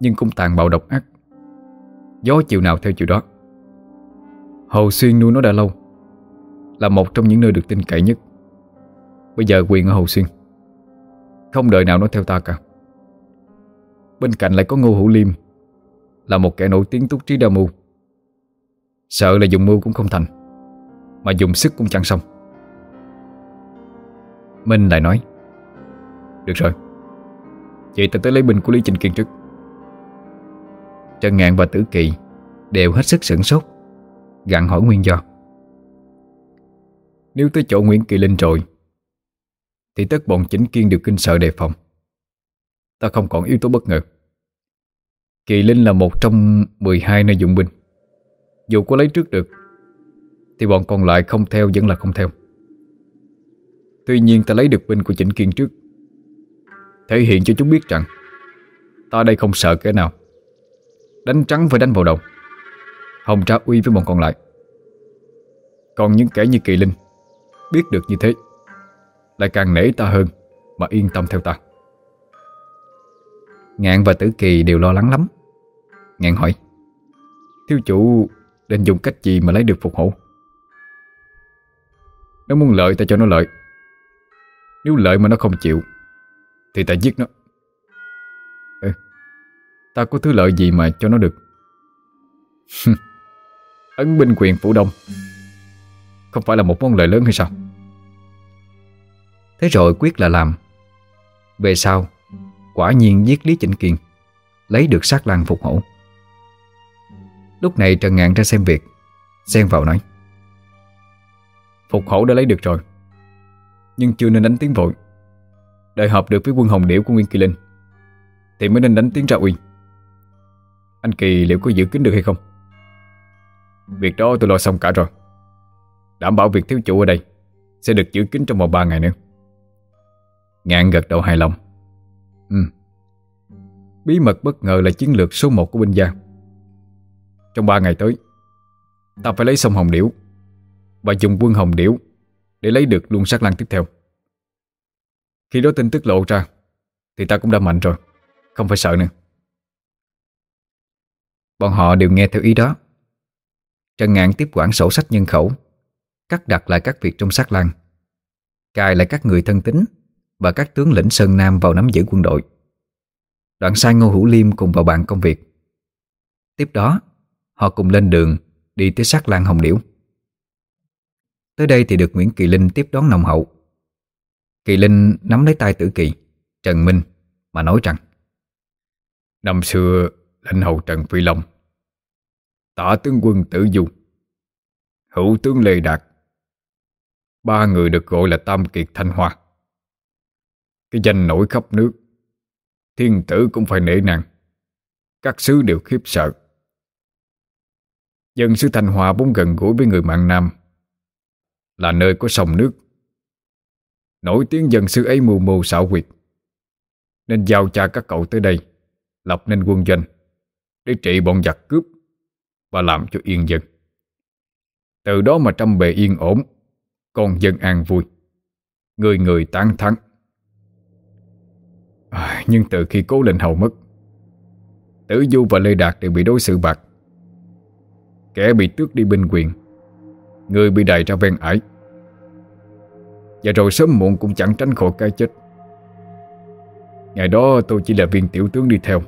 Nhưng cũng tàn bạo độc ác. Gió chiều nào theo chiều đó. Hồ Xuyên nuôi nó đã lâu là một trong những nơi được tin cậy nhất. Bây giờ quyền ở Hồ Xuyên. Không đợi nào nó theo ta cả. Bên cạnh lại có Ngô Hữu Liêm, Là một kẻ nổi tiếng túc trí đa mưu. Sợ là dùng mưu cũng không thành, Mà dùng sức cũng chẳng xong. Minh lại nói, Được rồi, Vậy ta tới lấy bình của Lý Trình Kiên trước. Trần Ngạn và Tử Kỳ Đều hết sức sửng sốt Gặn hỏi nguyên do. Nếu tới chỗ Nguyễn Kỳ Linh rồi, thì tất bọn chính kiên đều kinh sợ đề phòng. Ta không còn yếu tố bất ngờ. Kỳ Linh là một trong 12 nơi dụng binh. Dù có lấy trước được, Thì bọn còn lại không theo vẫn là không theo. Tuy nhiên ta lấy được binh của Chỉnh Kiên trước. Thể hiện cho chúng biết rằng, Ta đây không sợ kẻ nào. Đánh trắng phải đánh vào đầu Hồng tra uy với bọn còn lại. Còn những kẻ như Kỳ Linh Biết được như thế. Lại càng nể ta hơn Mà yên tâm theo ta. Ngạn và Tử Kỳ đều lo lắng lắm. Ngạn hỏi Thiếu chủ định dùng cách gì mà lấy được phục hộ? Nó muốn lợi ta cho nó lợi. Nếu lợi mà nó không chịu Thì ta giết nó. Ừ, Ta có thứ lợi gì mà cho nó được? *laughs* Ấn binh quyền phủ đông. Không phải là một món lợi lớn hay sao? Thế rồi quyết là làm. Về sau, Quả nhiên giết Lý Chỉnh Kiên, Lấy được sát lăng phục hổ. Lúc này Trần Ngạn ra xem việc, Xen vào nói, Phục hổ đã lấy được rồi, Nhưng chưa nên đánh tiếng vội. Đợi hợp được với quân hồng điểu của Nguyên Kỳ Linh, Thì mới nên đánh tiếng ra uy. Anh Kỳ liệu có giữ kín được hay không? Việc đó tôi lo xong cả rồi. Đảm bảo việc thiếu chủ ở đây Sẽ được giữ kín trong vòng 3 ngày nữa. Ngạn gật đầu hài lòng. Ừ. Bí mật bất ngờ là chiến lược số 1 của binh gia. Trong 3 ngày tới, Ta phải lấy sông Hồng Điểu Và dùng quân Hồng Điểu Để lấy được luôn sát lăng tiếp theo. Khi đó tin tức lộ ra, Thì ta cũng đã mạnh rồi, Không phải sợ nữa. Bọn họ đều nghe theo ý đó. Trần Ngạn tiếp quản sổ sách nhân khẩu Cắt đặt lại các việc trong sát lăng. Cài lại các người thân tín Và các tướng lĩnh Sơn Nam vào nắm giữ quân đội. Đoạn sai Ngô Hữu Liêm cùng vào bàn công việc. Tiếp đó, Họ cùng lên đường Đi tới sát lan Hồng Điểu Tới đây thì được Nguyễn Kỳ Linh tiếp đón nồng hậu. Kỳ Linh nắm lấy tay tử kỳ, Trần Minh, Mà nói rằng, Năm xưa, lãnh hậu Trần Phi Long, Tả tướng quân Tử Du, Hữu tướng Lê Đạt Ba người được gọi là Tam Kiệt Thanh Hoa. Cái danh nổi khắp nước, Thiên tử cũng phải nể nang. Các sứ đều khiếp sợ. Dân xứ Thanh Hoa vốn gần gũi với người mạng Nam, Là nơi có sông nước. Nổi tiếng dân xứ ấy mù mù xảo quyệt, Nên giao cha các cậu tới đây, Lập nên quân doanh, Để trị bọn giặc cướp Và làm cho yên dân. Từ đó mà trăm bề yên ổn. Con dân an vui. Người người tán thắng à, Nhưng từ khi cố lệnh hầu mất Tử Du và Lê Đạt đều bị đối xử bạc. Kẻ bị tước đi binh quyền Người bị đày ra ven ải. Và rồi sớm muộn cũng chẳng tránh khỏi cái chết. Ngày đó tôi chỉ là viên tiểu tướng đi theo.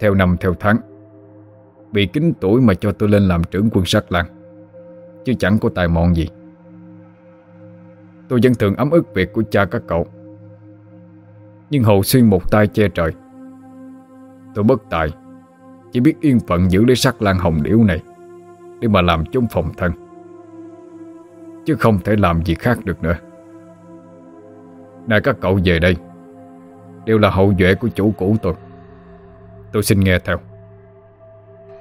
Theo năm theo tháng Vì kính tuổi mà cho tôi lên làm trưởng quân sát làng Chứ chẳng có tài mọn gì. Tôi vẫn thường ấm ức việc của cha các cậu. Nhưng hậu Xuyên một tay che trời. Tôi bất tài. Chỉ biết yên phận giữ lấy sắc lan hồng điểu này Để mà làm chung phòng thân. Chứ không thể làm gì khác được nữa. Này các cậu về đây, Đều là hậu duệ của chủ cũ tôi. Tôi xin nghe theo.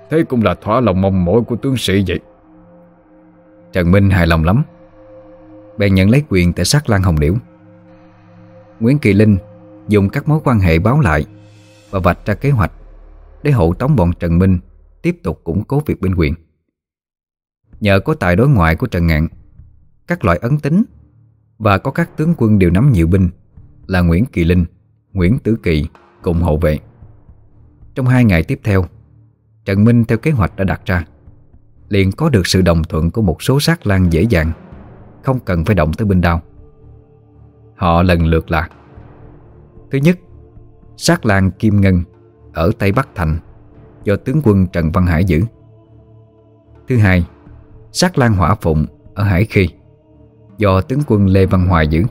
Thế cũng là thỏa lòng mong mỏi của tướng sĩ vậy. Trần Minh hài lòng lắm. Bèn nhận lấy quyền tại sát Lan Hồng Điểu Nguyễn Kỳ Linh dùng các mối quan hệ báo lại Và vạch ra kế hoạch Để hộ tống bọn Trần Minh Tiếp tục củng cố việc binh quyền. Nhờ có tài đối ngoại của Trần Ngạn, Các loại ấn tính Và có các tướng quân đều nắm nhiều binh Là Nguyễn Kỳ Linh, Nguyễn Tử Kỳ cùng hộ vệ. Trong hai ngày tiếp theo, Trần Minh theo kế hoạch đã đặt ra, liền có được sự đồng thuận của một số sát lang dễ dàng. Không cần phải động tới binh đao Họ lần lượt là, Thứ nhất, Sát làng Kim Ngân Ở Tây Bắc Thành Do tướng quân Trần Văn Hải giữ. Thứ hai, Sát lan Hỏa Phụng ở Hải Khi Do tướng quân Lê Văn Hoài giữ.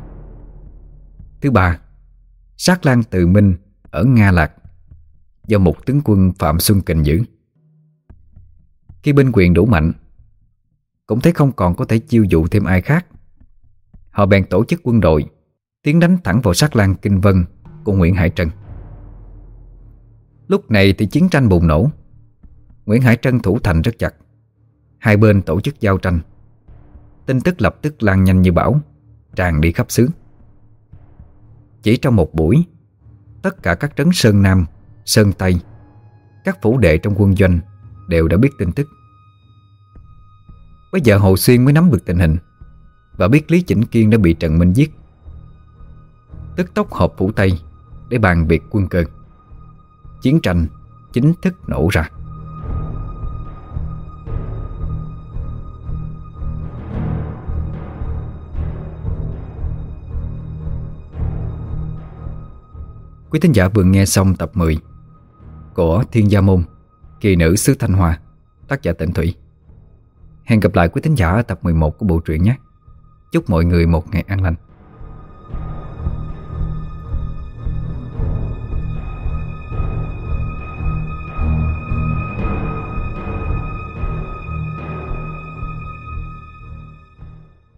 Thứ ba, Sát lan Từ Minh ở Nga Lạc Do một tướng quân Phạm Xuân Kình giữ. Khi binh quyền đủ mạnh cũng thấy không còn có thể chiêu dụ thêm ai khác. Họ bèn tổ chức quân đội, Tiến đánh thẳng vào sát lan Kinh Vân Của Nguyễn Hải Trân. Lúc này thì chiến tranh bùng nổ. Nguyễn Hải Trân thủ thành rất chặt. Hai bên tổ chức giao tranh. Tin tức lập tức lan nhanh như bão, Tràn đi khắp xứ. Chỉ trong một buổi, Tất cả các trấn Sơn Nam, Sơn Tây, Các phủ đệ trong quân doanh Đều đã biết tin tức. Bây giờ Hồ Xuyên mới nắm được tình hình Và biết Lý Chỉnh Kiên đã bị Trần Minh giết. Tức tốc họp phủ Tây Để bàn việc quân cơ Chiến tranh chính thức nổ ra. Quý thính giả vừa nghe xong tập 10 Của Thiên Gia Môn, Kỳ nữ xứ Thanh Hoa, Tác giả Tịnh Thủy. Hẹn gặp lại quý thính giả ở tập 11 của bộ truyện nhé. Chúc mọi người một ngày an lành.